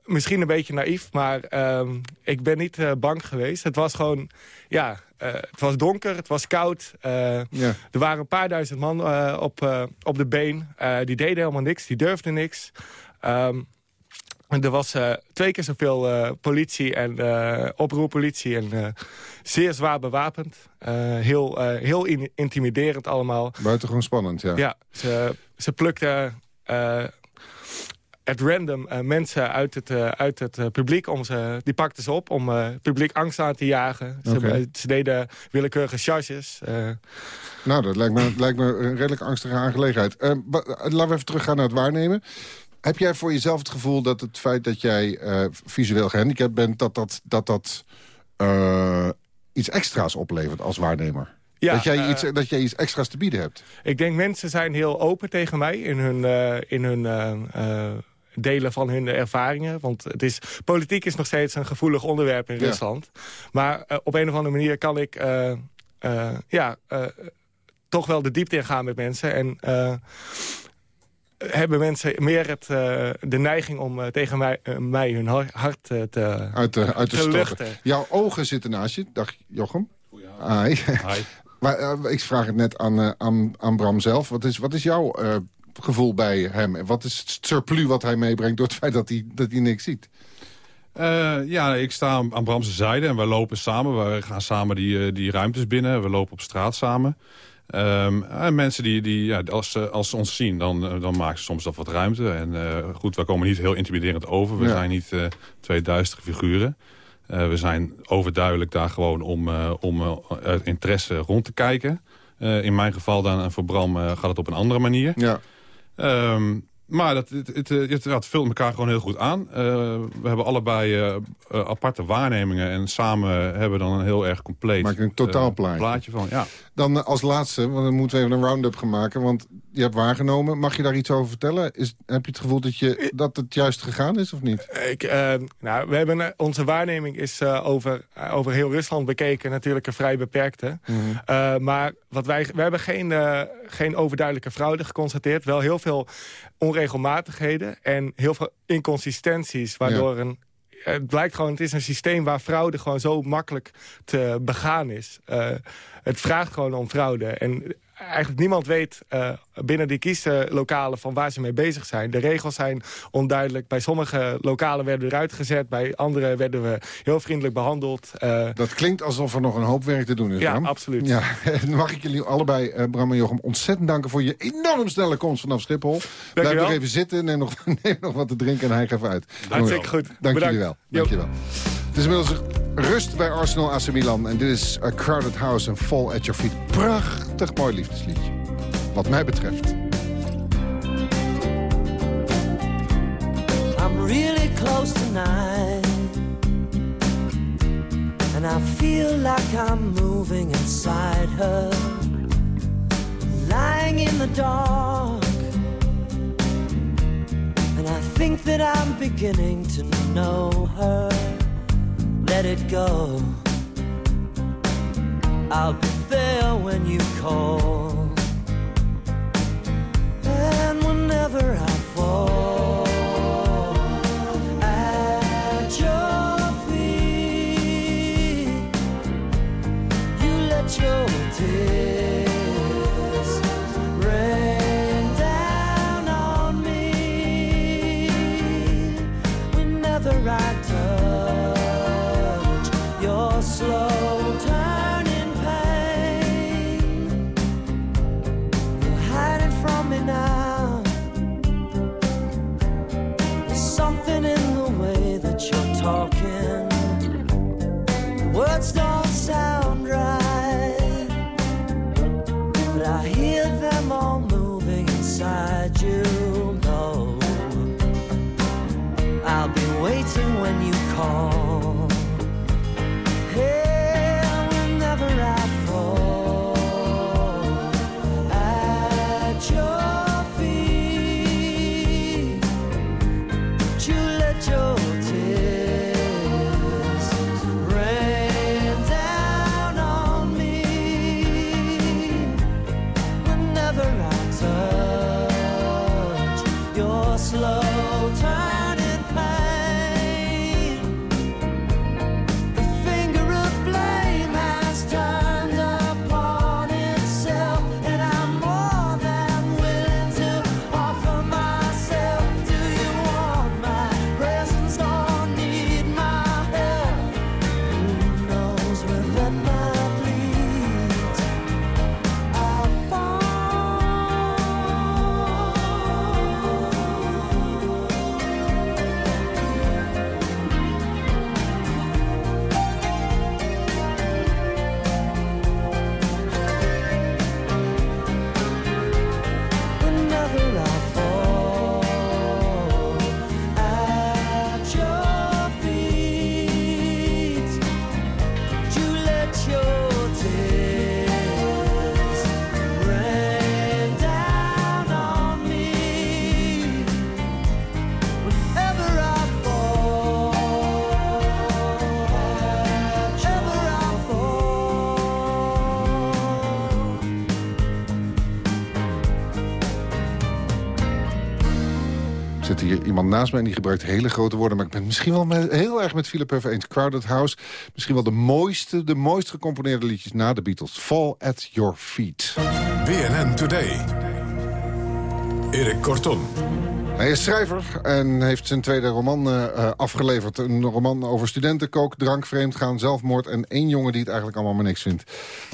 Misschien een beetje naïef, maar ehm, ik ben niet eh, bang geweest. Het was gewoon, ja, eh, het was donker, het was koud. eh, Ja. Er waren een paar duizend man op, op de been. Die deden helemaal niks, die durfden niks. Ehm, en er was twee keer zoveel politie en oproerpolitie en zeer zwaar bewapend. Heel, heel in- intimiderend allemaal. Buitengewoon spannend, ja. Ja, ze, ze plukten at random eh, mensen uit het, eh, uit het eh, publiek. Om ze, die pakten ze op om het publiek angst aan te jagen. Ze, deden willekeurige charges. Nou, dat lijkt me, lijkt me een redelijk angstige aangelegenheid. Laten we even teruggaan naar het waarnemen. Heb jij voor jezelf het gevoel dat het feit dat jij visueel gehandicapt bent... dat dat, dat, dat iets extra's oplevert als waarnemer? Ja, dat, jij iets, dat jij iets extra's te bieden hebt? Ik denk mensen zijn heel open tegen mij in hun, in hun delen van hun ervaringen. Want het is, politiek is nog steeds een gevoelig onderwerp in Ja. Rusland. Maar eh, op een of andere manier kan ik eh, eh, ja, eh, toch wel de diepte in gaan met mensen. En eh, hebben mensen meer het, eh, de neiging om tegen mij, mij hun har- hart te, Uit de, uit de te luchten. Jouw ogen zitten naast je. Dag Jochem. Hi. maar eh, ik vraag het net aan, aan, aan Bram zelf. Wat is, wat is jouw eh, gevoel bij hem? En Wat is het surplus wat hij meebrengt door het feit dat hij, dat hij niks ziet? Eh, ja, ik sta aan, Bramse zijde en we lopen samen. We gaan samen die, eh, die ruimtes binnen. We lopen op straat samen. Ehm, en mensen die, die ja, als, ze- als ze ons zien, dan, eh, dan maken ze soms nog wat ruimte. En eh, goed, we komen niet heel intimiderend over. We Ja. zijn niet eh, twee duistere figuren. Eh, we zijn overduidelijk daar gewoon om, eh, om eh, uit interesse rond te kijken. Eh, in mijn geval dan, en voor Bram eh, gaat het op een andere manier. Ja. Um, maar dat, het, het, het, het, het vult elkaar gewoon heel goed aan. Eh, we hebben allebei eh, eh, aparte waarnemingen. En samen hebben we dan een heel erg compleet Maak een totaalplaatje. eh, plaatje van. Ja. Dan eh, als laatste, want dan moeten we even een round-up gaan maken. Want je hebt waargenomen. Mag je daar iets over vertellen? Is, heb je het gevoel dat, je, dat het juist gegaan is of niet? Ik, eh, nou, we hebben, eh, onze waarneming is eh, over, eh, over heel Rusland bekeken natuurlijk een vrij beperkte. Eh, maar wat wij, we hebben geen, eh, geen overduidelijke fraude geconstateerd. Wel heel veel onregelmatigheden en heel veel inconsistenties. Waardoor een, het blijkt gewoon, het is een systeem waar fraude gewoon zo makkelijk te begaan is. Eh, het vraagt gewoon om fraude. En eigenlijk niemand weet eh, binnen die kieszolokalen van waar ze mee bezig zijn. De regels zijn onduidelijk. Bij sommige lokalen werden we eruit gezet. Bij andere werden we heel vriendelijk behandeld. Eh, Dat klinkt alsof er nog een hoop werk te doen is, Ja, Bram. absoluut. Ja, dan mag ik jullie allebei, eh, Bram en Jochem, ontzettend danken... voor je enorm snelle komst vanaf Schiphol. Blijf wel. nog even zitten, neem nog, neem nog wat te drinken en hij gaat uit. Hartstikke goed. Dank Bedankt. jullie wel. Dank je wel. Het is inmiddels rust bij Arsenal AC Milan. En dit is A Crowded House and Fall at Your Feet. Prachtig mooi liefdesliedje. Wat mij betreft. I'm really close tonight. And I feel like I'm moving inside her. Lying in the dark. And I think that I'm beginning to know her. Let it go. I'll be there when you call. And whenever I fall Words don't sound right, but I hear them all moving inside. Zit hier iemand naast mij en die gebruikt hele grote woorden... maar ik ben misschien wel heel erg met Philip Huff eens. Crowded House, misschien wel de mooiste, de mooist gecomponeerde liedjes na de Beatles. Fall at your feet. BNN Today. Erik Kortom. Hij is schrijver en heeft zijn tweede roman eh, eh, afgeleverd. Een roman over studenten, kook, drank, vreemdgaan, zelfmoord... en één jongen die het eigenlijk allemaal maar niks vindt.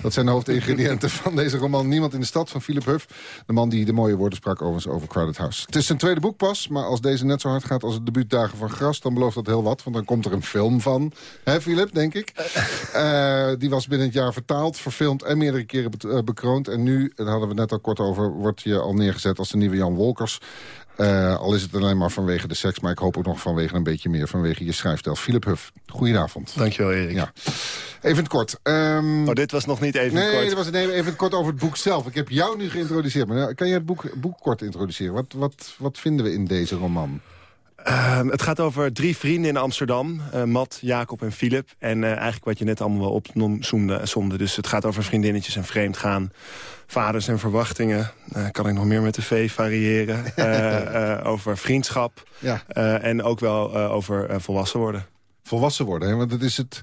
Dat zijn de hoofdingrediënten van deze roman. Niemand in de stad van Philip Huff. De man die de mooie woorden sprak overigens over Crowded House. Het is zijn tweede boek pas, maar als deze net zo hard gaat... als het debuutdagen van Gras, dan belooft dat heel wat. Want dan komt er een film van. Hè, Philip, denk ik? Eh, die was binnen het jaar vertaald, verfilmd en meerdere keren be- bekroond. En nu, daar hadden we het net al kort over... wordt je al neergezet als de nieuwe Jan Wolkers... Eh, al is het alleen maar vanwege de seks, maar ik hoop ook nog vanwege een beetje meer vanwege je schrijfstijl. Philip Huff, goedenavond. Dankjewel, Erik. Ja. Even kort. Oh, dit was nog niet even nee, kort. dit was nee, even kort over het boek zelf. Ik heb jou nu geïntroduceerd, maar nou, kan je het boek, boek kort introduceren? Wat, wat, wat vinden we in deze roman? Ehm, het gaat over drie vrienden in Amsterdam. eh Matt, Jacob en Philip. En eh, eigenlijk wat je net allemaal wel. Somde. Dus het gaat over vriendinnetjes en vreemdgaan. Vaders en verwachtingen. Eh, kan ik nog meer met de V variëren. Eh, eh, over vriendschap. Ja. En ook wel over volwassen worden. Volwassen worden, hè? want het is het,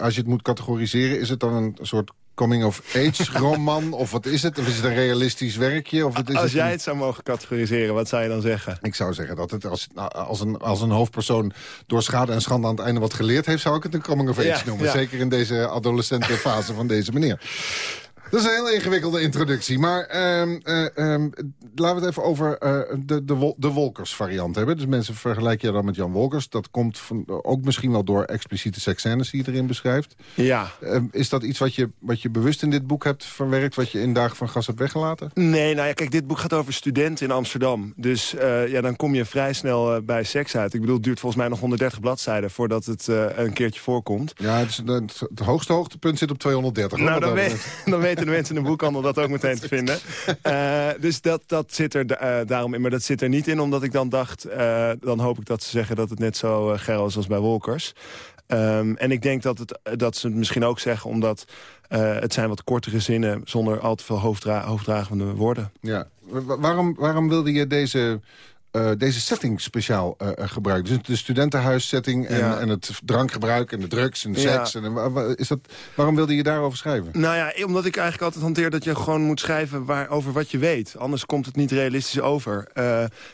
als je het moet categoriseren... is het dan een soort coming-of-age roman? of wat is het? Of is het een realistisch werkje? Of het is Als het jij een- het zou mogen categoriseren, wat zou je dan zeggen? Ik zou zeggen dat het als, nou, als, een, als een hoofdpersoon door schade en schande aan het einde wat geleerd heeft... zou ik het een coming of age Ja, noemen. ja. Zeker in deze adolescente fase van deze meneer. Dat is een heel ingewikkelde introductie. Maar ehm, eh, ehm, laten we het even over eh, de, de, Wol- de Wolkers variant hebben. Dus mensen vergelijken je dan met Jan Wolkers. Dat komt van, ook misschien wel door expliciete seksscènes die je erin beschrijft. Ja. Ehm, is dat iets wat je, wat je bewust in dit boek hebt verwerkt... wat je in Dagen van Gas hebt weggelaten? Nee, nou ja, kijk, dit boek gaat over studenten in Amsterdam. Dus eh, ja, dan kom je vrij snel bij seks uit. Ik bedoel, het duurt volgens mij nog 130 bladzijden... voordat het een keertje voorkomt. Ja, het, is- het, het hoogste hoogtepunt zit op 230. hoor, Nou, dan, dat weet, dan de mensen in de boekhandel dat ook meteen te vinden. Eh, dus dat, dat zit er eh, daarom in. Maar dat zit er niet in, omdat ik dan dacht... eh, dan hoop ik dat ze zeggen dat het net zo geil is als bij Wolkers. Ehm, en ik denk dat, het, dat ze het misschien ook zeggen... omdat het zijn wat kortere zinnen zonder al te veel hoofddra hoofddragende woorden. Ja. Wa- Waarom, waarom wilde je deze, eh, deze setting speciaal eh, eh, gebruiken? Dus de studentenhuissetting en, Ja. en het drankgebruik en de drugs en de Ja. seks. En, is dat, waarom wilde je daarover schrijven? Nou ja, omdat ik eigenlijk altijd hanteer dat je gewoon moet schrijven waar, over wat je weet. Anders komt het niet realistisch over.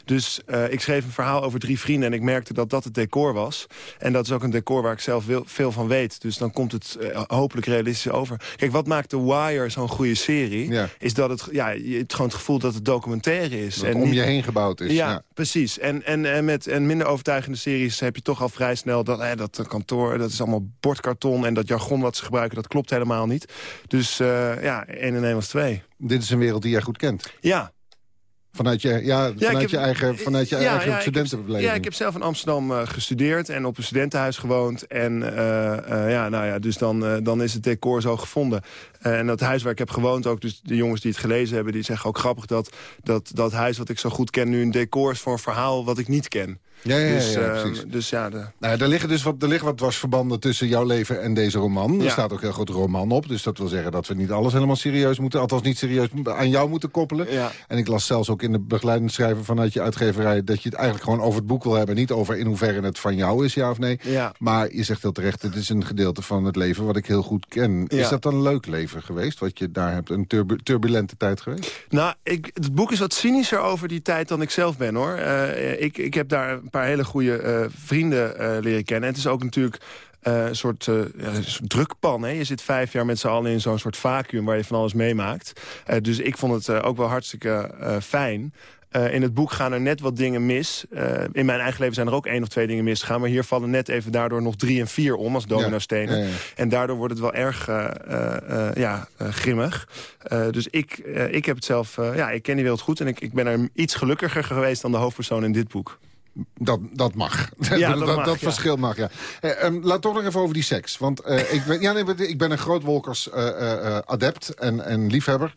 Dus ik schreef een verhaal over drie vrienden en ik merkte dat dat het decor was. En dat is ook een decor waar ik zelf wil- veel van weet. Dus dan komt het hopelijk realistisch over. Kijk, wat maakt The Wire zo'n goede serie? Is dat het, ja, je hebt gewoon het gevoel dat het documentaire is. Dat het en om niet- je heen gebouwd is. ja. Precies. En, en, en met en minder overtuigende series heb je toch al vrij snel... dat, dat kantoor, dat is allemaal bordkarton... en dat jargon wat ze gebruiken, dat klopt helemaal niet. Dus eh, ja, 1 en 1 was 2. Dit is een wereld die jij goed kent. Ja. Vanuit je, ja, vanuit heb- je eigen, vanuit je Ja, eigen ja, ik heb- studentenbeleving. Ja, ik heb zelf in Amsterdam eh, gestudeerd en op een studentenhuis gewoond. En eh, eh, ja, nou ja, dus dan, dan is het decor zo gevonden. En dat huis waar ik heb gewoond, ook dus de jongens die het gelezen hebben... die zeggen ook grappig dat dat, dat huis wat ik zo goed ken... nu een decor is voor een verhaal wat ik niet ken. Ja, ja, dus, ja, eh, precies. dus ja, de, Nou, er liggen dus wat, er liggen wat dwarsverbanden tussen jouw leven en deze roman. Er staat ook heel goed roman op. Dus dat wil zeggen dat we niet alles helemaal serieus moeten... althans niet serieus aan jou moeten koppelen. En ik las zelfs ook in de begeleidend schrijven vanuit je uitgeverij... dat je het eigenlijk gewoon over het boek wil hebben. Niet over in hoeverre het van jou is, ja of nee. Maar je zegt heel terecht, het is een gedeelte van het leven wat ik heel goed ken. Is dat een leuk leven geweest, wat je daar hebt? Een turbu- turbulente tijd geweest? Nou, ik, het boek is wat cynischer over die tijd dan ik zelf ben, hoor. Eh, ik, ik heb daar paar hele goede eh, vrienden eh, leren kennen. En het is ook natuurlijk eh, een soort, een soort drukpan. Hè? Je zit vijf jaar met z'n allen in zo'n soort vacuüm... waar je van alles meemaakt. Dus ik vond het ook wel hartstikke fijn... In het boek gaan er net wat dingen mis. In mijn eigen leven zijn er ook één of twee dingen misgegaan. Maar hier vallen net even daardoor nog drie en vier om als. Ja, ja, ja. En daardoor wordt het wel erg ja, grimmig. Dus ik, ik heb het zelf... ja, ik ken die wereld goed. En ik, ik ben er iets gelukkiger geweest dan de hoofdpersoon in dit boek. Dat, dat mag. Ja, dat, dat mag, ja. verschil mag, ja. Eh, ehm, laat toch nog even over die seks. Want eh, ik, ben, ja, nee, ik ben een groot Wolkers-adept en, en liefhebber.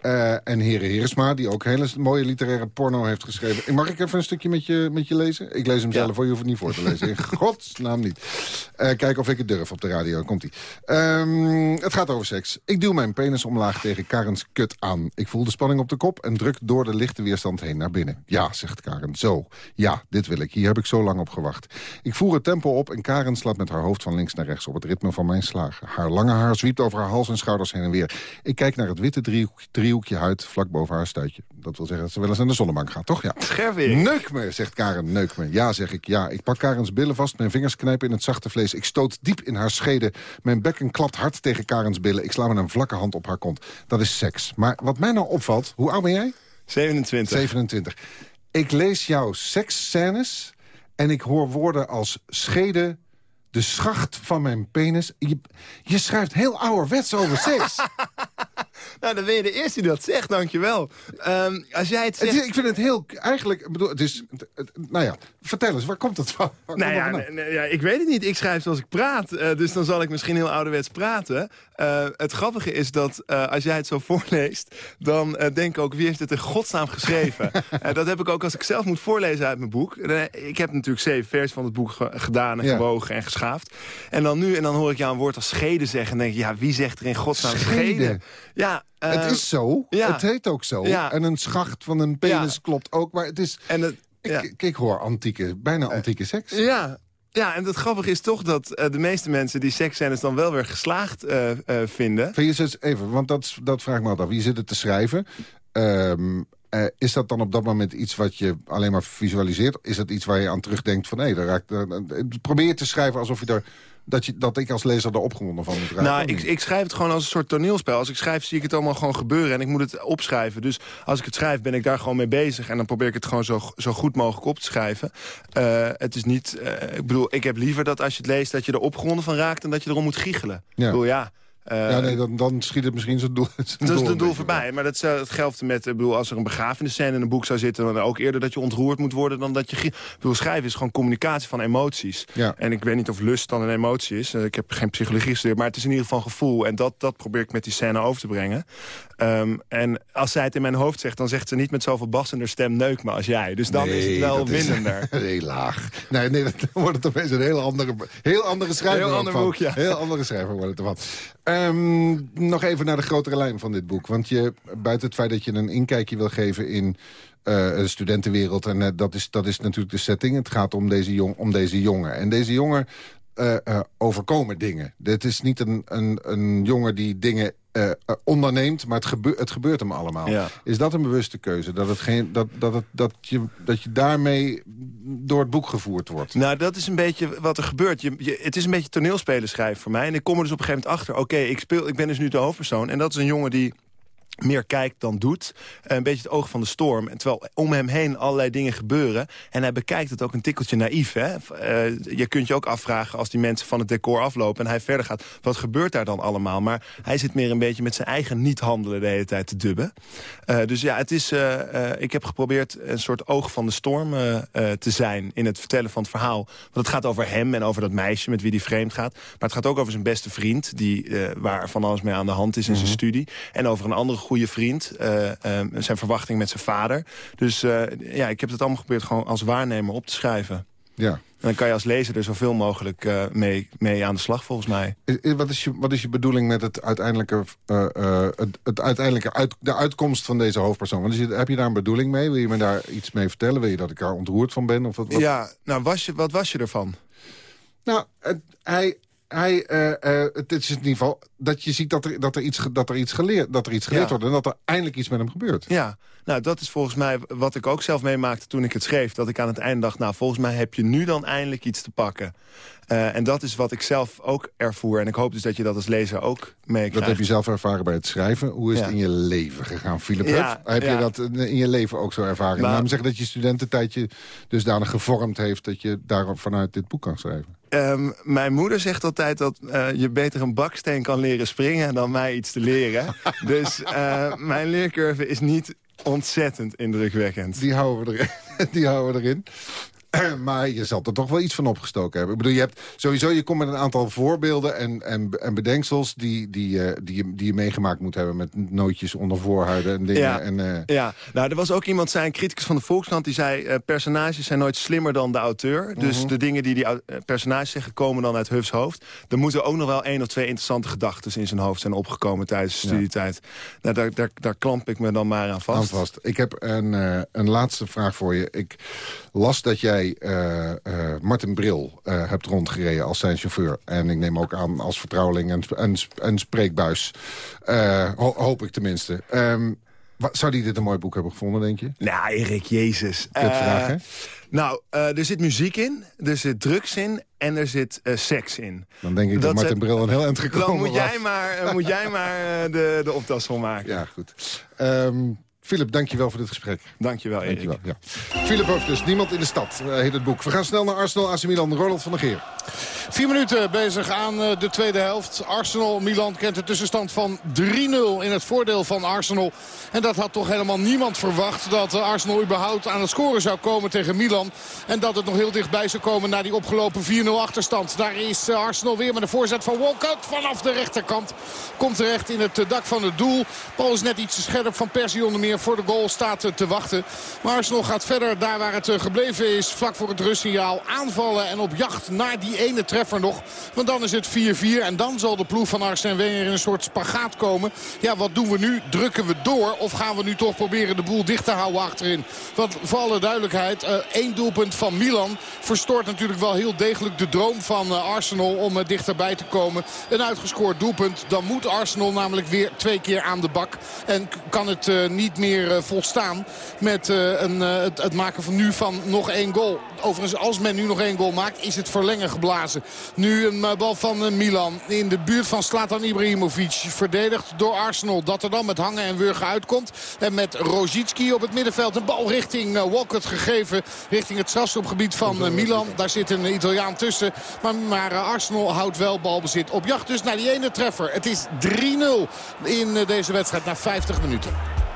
Eh, en Heren Heersma, die ook hele mooie literaire porno heeft geschreven. Mag ik even een stukje met je, met je lezen? Ik lees hem zelf voor, je hoeft het niet voor te lezen. In godsnaam niet. Eh kijken of ik het durf op de radio. Komt-ie. Ehm, het gaat over seks. Ik duw mijn penis omlaag tegen Karens kut aan. Ik voel de spanning op de kop en druk door de lichte weerstand heen naar binnen. Ja, zegt Karen. Zo. Ja, dit wil ik. Hier heb ik zo lang op gewacht. Ik voer het tempo op en Karen slaat met haar hoofd van links naar rechts... op het ritme van mijn slagen. Haar lange haar zwiept over haar hals en schouders heen en weer. Ik kijk naar het witte driehoek, driehoekje huid vlak boven haar stuitje. Dat wil zeggen dat ze wel eens aan de zonnebank gaat, toch? Ja. Scherverik. Neuk me, zegt Karen. Neuk me. Ja, zeg ik. Ja, ik pak Karens billen vast. Mijn vingers knijpen in het zachte vlees. Ik stoot diep in haar schede. Mijn bekken klapt hard tegen Karens billen. Ik sla met een vlakke hand op haar kont. Dat is seks. Maar wat mij nou opvalt... Hoe oud ben jij? 27. 27. Ik lees jouw seksscènes en ik hoor woorden als schede... De schacht van mijn penis. Je, je schrijft heel ouderwets over seks. Nou, dan ben je de eerste die dat zegt, dankjewel. Ehm als jij het Het zegt... is- ik vind het heel... Eigenlijk, bedoel, het is... het- het- nou ja, vertel eens, waar komt het van? Waar Nou ja, het nee, nee, ja, ik weet het niet. Ik schrijf zoals ik praat. eh, dus dan zal ik misschien heel ouderwets praten. Eh, het grappige is dat eh, als jij het zo voorleest... dan eh, denk ik ook, wie heeft het in godsnaam geschreven? Dat heb ik ook als ik zelf moet voorlezen uit mijn boek. Ik heb natuurlijk zeven versies van het boek ge- gedaan en Ja. gewogen en geschaafd. En dan nu, en dan hoor ik jou een woord als schede zeggen... en denk ik, ja, wie zegt er in godsnaam schede? Schede. Ja, het is zo. ja. Het heet ook zo. Ja. En een schacht van een penis klopt ook. Maar het is... En het, ja. ik, ik hoor antieke, bijna antieke seks. Ja, ja, en het grappige is toch dat eh, de meeste mensen die seksscènes dan wel weer geslaagd eh, eh, vinden. Vind je ze even, want dat, dat vraag ik me altijd af. Je zit het te schrijven. Ehm, eh, is dat dan op dat moment iets wat je alleen maar visualiseert? Is dat iets waar je aan terugdenkt van... hé, daar raakt, probeer je te schrijven alsof je er... Dat, je, dat ik als lezer er opgewonden van moet raken? Nou, ik, ik schrijf het gewoon als een soort toneelspel. Als ik schrijf, zie ik het allemaal gewoon gebeuren. En ik moet het opschrijven. Dus als ik het schrijf, ben ik daar gewoon mee bezig. En dan probeer ik het gewoon zo, zo goed mogelijk op te schrijven. Eh, het is niet... eh, ik bedoel, ik heb liever dat als je het leest... dat je er opgewonden van raakt en dat je erom moet giechelen. Ja. Ik bedoel, ja... eh, ja, nee, dan, dan schiet het misschien zijn doel. zijn Dat is het doel voorbij. Maar dat, is, eh, het geldt met, ik bedoel, als er een begrafenisscène in een boek zou zitten... dan ook eerder dat je ontroerd moet worden dan dat je... Ik bedoel, schrijven is gewoon communicatie van emoties. Ja. En ik weet niet of lust dan een emotie is. Eh, Ik heb geen psychologie gestudeerd, maar het is in ieder geval gevoel. En dat, dat probeer ik met die scène over te brengen. Ehm, en als zij het in mijn hoofd zegt, dan zegt ze niet met zoveel bas in haar stem... neuk me als jij. Dus dan is het wel winnender. Heel laag. Nee, nee, dan wordt het opeens een heel andere, heel andere schrijver. Heel ander van. boek, ja. Heel andere schrijver wordt het ervan. Ehm, nog even naar de grotere lijn van dit boek. Want je, buiten het feit dat je een inkijkje wil geven in eh, de studentenwereld... en eh, dat, is, dat is natuurlijk de setting. Het gaat om deze, jong, om deze jongen. En deze jongen eh, eh, overkomen dingen. Dit is niet een, een, een jongen die dingen eh, onderneemt, maar het, gebe het gebeurt hem allemaal. Ja. Is dat een bewuste keuze? Dat, het geen, dat, dat, het, dat, je, dat je daarmee door het boek gevoerd wordt? Nou, dat is een beetje wat er gebeurt. Je, je- het is een beetje toneelspelen schrijven voor mij. En ik kom er dus op een gegeven moment achter. Oké, ik speel, ik ben dus nu de hoofdpersoon. En dat is een jongen die meer kijkt dan doet. Eh, een beetje het oog van de storm. En terwijl om hem heen allerlei dingen gebeuren. En hij bekijkt het ook een tikkeltje naïef. Hè? Eh, je kunt je ook afvragen als die mensen van het decor aflopen... en hij verder gaat, wat gebeurt daar dan allemaal? Maar hij zit meer een beetje met zijn eigen niet-handelen de hele tijd te dubben. Eh, dus ja, het is, ik heb geprobeerd een soort oog van de storm te zijn... in het vertellen van het verhaal. Want het gaat over hem en over dat meisje met wie hij vreemd gaat. Maar het gaat ook over zijn beste vriend... Die, waar van alles mee aan de hand is in zijn Mhm. studie. En over een andere goede vriend. eh, eh, zijn verwachting met zijn vader. Dus eh, ja, ik heb het allemaal geprobeerd gewoon als waarnemer op te schrijven. Ja. En dan kan je als lezer er zoveel mogelijk mee, mee aan de slag, volgens mij. Wat is, je, wat is je bedoeling met het uiteindelijke, het, het uiteindelijke uit, de uitkomst van deze hoofdpersoon? Want is je- heb je daar een bedoeling mee? Wil je me daar iets mee vertellen? Wil je dat ik daar ontroerd van ben? Of wat, wat? Ja, nou, was je, wat was je ervan? Nou, het- hij, hij, eh, eh, het is in ieder geval dat je ziet dat er, dat er, iets, dat er iets geleerd, dat er iets geleerd Ja. wordt... en dat er eindelijk iets met hem gebeurt. Ja, nou, dat is volgens mij wat ik ook zelf meemaakte toen ik het schreef. Dat ik aan het einde dacht, nou, volgens mij heb je nu dan eindelijk iets te pakken. Eh, en dat is wat ik zelf ook ervoer. En ik hoop dus dat je dat als lezer ook meekrijgt. Dat heb je zelf ervaren bij het schrijven. Hoe is Ja. het in je leven gegaan, Philip? Ja, heb je dat in je leven ook zo ervaren? Nou- Laat zeggen dat je studententijd je dusdanig gevormd heeft... dat je daarop vanuit dit boek kan schrijven. Ehm, mijn moeder zegt altijd dat eh, je beter een baksteen kan leren springen... dan mij iets te leren. dus eh, mijn leercurve is niet ontzettend indrukwekkend. Die houden we erin. Die houden we erin. Maar je zal er toch wel iets van opgestoken hebben. Ik bedoel, je hebt sowieso, je komt met een aantal voorbeelden en, en, en bedenksels... Die, die, eh, die, je, die je meegemaakt moet hebben met nootjes onder voorhuiden en dingen. Ja, En, eh, ja, nou, er was ook iemand, zei, een criticus van de Volkskrant... die zei, eh, personages zijn nooit slimmer dan de auteur. Dus Mhm. de dingen die die personages zeggen... komen dan uit Hufs hoofd. Er moeten ook nog wel één of twee interessante gedachten... in zijn hoofd zijn opgekomen tijdens de Ja. studietijd. Nou, daar, daar, daar klamp ik me dan maar aan vast. aan vast. Ik heb een, een laatste vraag voor je. Ik las dat jij eh, eh, Martin Bril eh, hebt rondgereden als zijn chauffeur. En ik neem ook aan als vertrouweling en, en, en spreekbuis. Ho- hoop ik tenminste. Wat, zou die dit een mooi boek hebben gevonden, denk je? Nou, Erik, jezus. Kutvraag, hè? Nou, er zit muziek in, er zit drugs in en er zit seks in. Dan denk ik dat, Martin Bril een heel eind gekomen Dan moet was. jij maar, moet jij maar de, de optas van maken. Ja, goed. Ehm Philip, dankjewel voor dit gesprek. Dankjewel, Erik. Dankjewel, ja. Philip Hoofdus, Niemand in de Stad, eh, heet het boek. We gaan snel naar Arsenal, AC Milan, Ronald van der Geer. Vier minuten bezig aan eh, de tweede helft. Arsenal-Milan kent een tussenstand van 3-0 in het voordeel van Arsenal. En dat had toch helemaal niemand verwacht. Dat eh, Arsenal überhaupt aan het scoren zou komen tegen Milan. En dat het nog heel dichtbij zou komen na die opgelopen 4-0 achterstand. Daar is Arsenal weer met een voorzet van Walcott vanaf de rechterkant. Komt terecht in het dak van het doel. Bal is net iets te scherp van Persie onder meer voor de goal staat te wachten. Maar Arsenal gaat verder daar waar het eh, gebleven is. Vlak voor het rustsignaal aanvallen en op jacht naar die ene treffer nog. Want dan is het 4-4 en dan zal de ploeg van Arsene Wenger in een soort spagaat komen. Ja, wat doen we nu? Drukken we door of gaan we nu toch proberen de boel dicht te houden achterin? Want voor alle duidelijkheid, eh, één doelpunt van Milan verstoort natuurlijk wel heel degelijk de droom van eh, Arsenal om dichterbij te komen. Een uitgescoord doelpunt, dan moet Arsenal namelijk weer twee keer aan de bak. En kan het niet meer eh, volstaan met eh, een, eh, het, het maken van nu van nog één goal. Overigens, als men nu nog één goal maakt, is het verlengen geblazen. Nu een bal van Milan in de buurt van Slatan Ibrahimovic. Verdedigd door Arsenal. Dat er dan met hangen en wurgen uitkomt. En met Rojitski op het middenveld een bal richting Walcott gegeven. Richting het strafschopgebied van Milan. Daar zit een Italiaan tussen. Maar, maar Arsenal houdt wel balbezit. Op jacht dus naar die ene treffer. Het is 3-0 in deze wedstrijd na 50 minuten.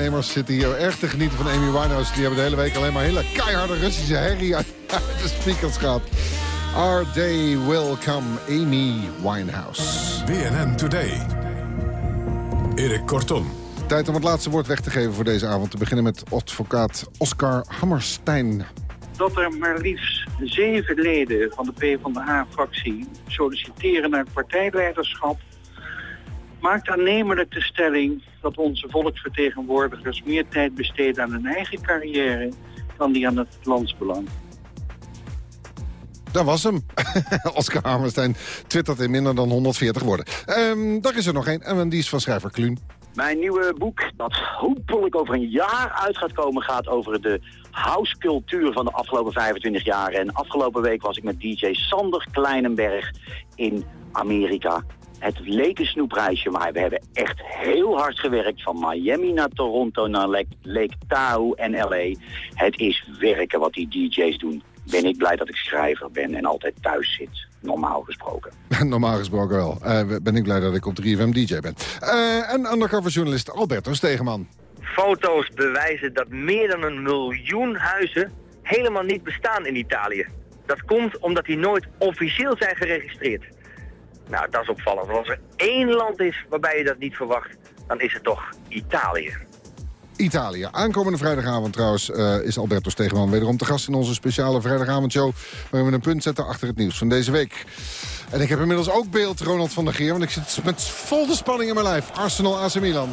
Waarnemers zitten hier erg te genieten van Amy Winehouse. Die hebben de hele week alleen maar hele keiharde Russische herrie uit de speakers gehad. Our day will come, Amy Winehouse. BNN Today. Erik Kortom. Tijd om het laatste woord weg te geven voor deze avond. Te beginnen met advocaat Oscar Hammerstein. dat er maar liefst zeven leden van de PvdA-fractie solliciteren naar het partijleiderschap... maakt aannemelijk de stelling dat onze volksvertegenwoordigers meer tijd besteden aan hun eigen carrière dan die aan het landsbelang. Dat was hem. Oscar Hammerstein twittert in minder dan 140 woorden. Ehm daar is er nog één, en die is van schrijver Kluun. Mijn nieuwe boek, dat hopelijk over een jaar uit gaat komen, gaat over de housecultuur van de afgelopen 25 jaar. En afgelopen week was ik met DJ Sander Kleinenberg in Amerika. Het leek een snoepreisje, maar we hebben echt heel hard gewerkt. Van Miami naar Toronto, naar Lake, Lake Tahoe en L.A. Het is werken wat die DJ's doen. Ben ik blij dat ik schrijver ben en altijd thuis zit. Normaal gesproken. Normaal gesproken wel. Eh, ben ik blij dat ik op 3FM DJ ben. Eh, en undercover journalist Alberto Stegeman. Foto's bewijzen dat meer dan een miljoen huizen helemaal niet bestaan in Italië. Dat komt omdat die nooit officieel zijn geregistreerd. Nou, dat is opvallend. Als er één land is waarbij je dat niet verwacht, dan is het toch Italië. Italië. Aankomende vrijdagavond trouwens eh, is Alberto Stegeman wederom te gast in onze speciale vrijdagavondshow. Waarin we een punt zetten achter het nieuws van deze week. En ik heb inmiddels ook beeld, Ronald van der Geer, want ik zit met vol de spanning in mijn lijf. Arsenal AC Milan.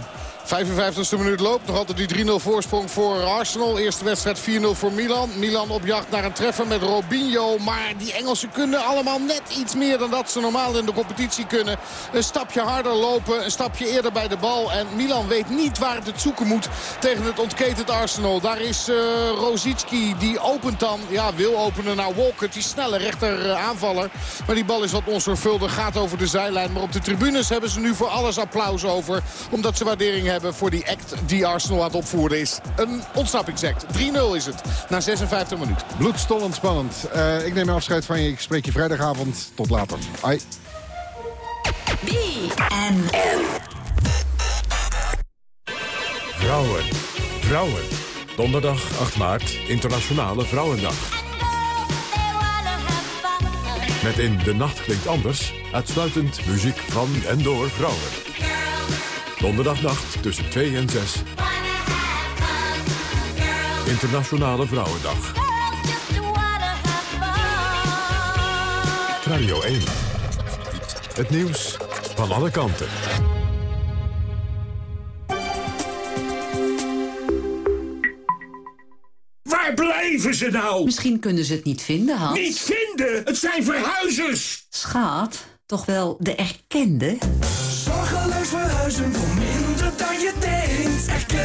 55e minuut loopt. Nog altijd die 3-0 voorsprong voor Arsenal. Eerste wedstrijd 4-0 voor Milan. Milan op jacht naar een treffer met Robinho. Maar die Engelsen kunnen allemaal net iets meer dan dat ze normaal in de competitie kunnen. Een stapje harder lopen, een stapje eerder bij de bal. En Milan weet niet waar het het zoeken moet tegen het ontketend Arsenal. Daar is uh, Rosicki, die opent dan, ja wil openen naar Walker. Die snelle rechter uh, aanvaller. Maar die bal is wat onzorgvuldig, gaat over de zijlijn. Maar op de tribunes hebben ze nu voor alles applaus over. Omdat ze waardering hebben voor die act die Arsenal aan het opvoeren is. Een ontsnappingsact. 3-0 is het na 56 minuten. Bloedstollend spannend. Uh, ik neem afscheid van je. Ik spreek je vrijdagavond. Tot later. Bye. BNN. Vrouwen. Vrouwen. Donderdag 8 maart, Internationale Vrouwendag. Met in De Nacht Klinkt Anders uitsluitend muziek van en door vrouwen. Donderdagnacht tussen 2 en 6. Internationale Vrouwendag. Radio 1. Het nieuws van alle kanten. Waar blijven ze nou? Misschien kunnen ze het niet vinden, Hans. Niet vinden? Het zijn verhuizers! Schat, toch wel de erkende?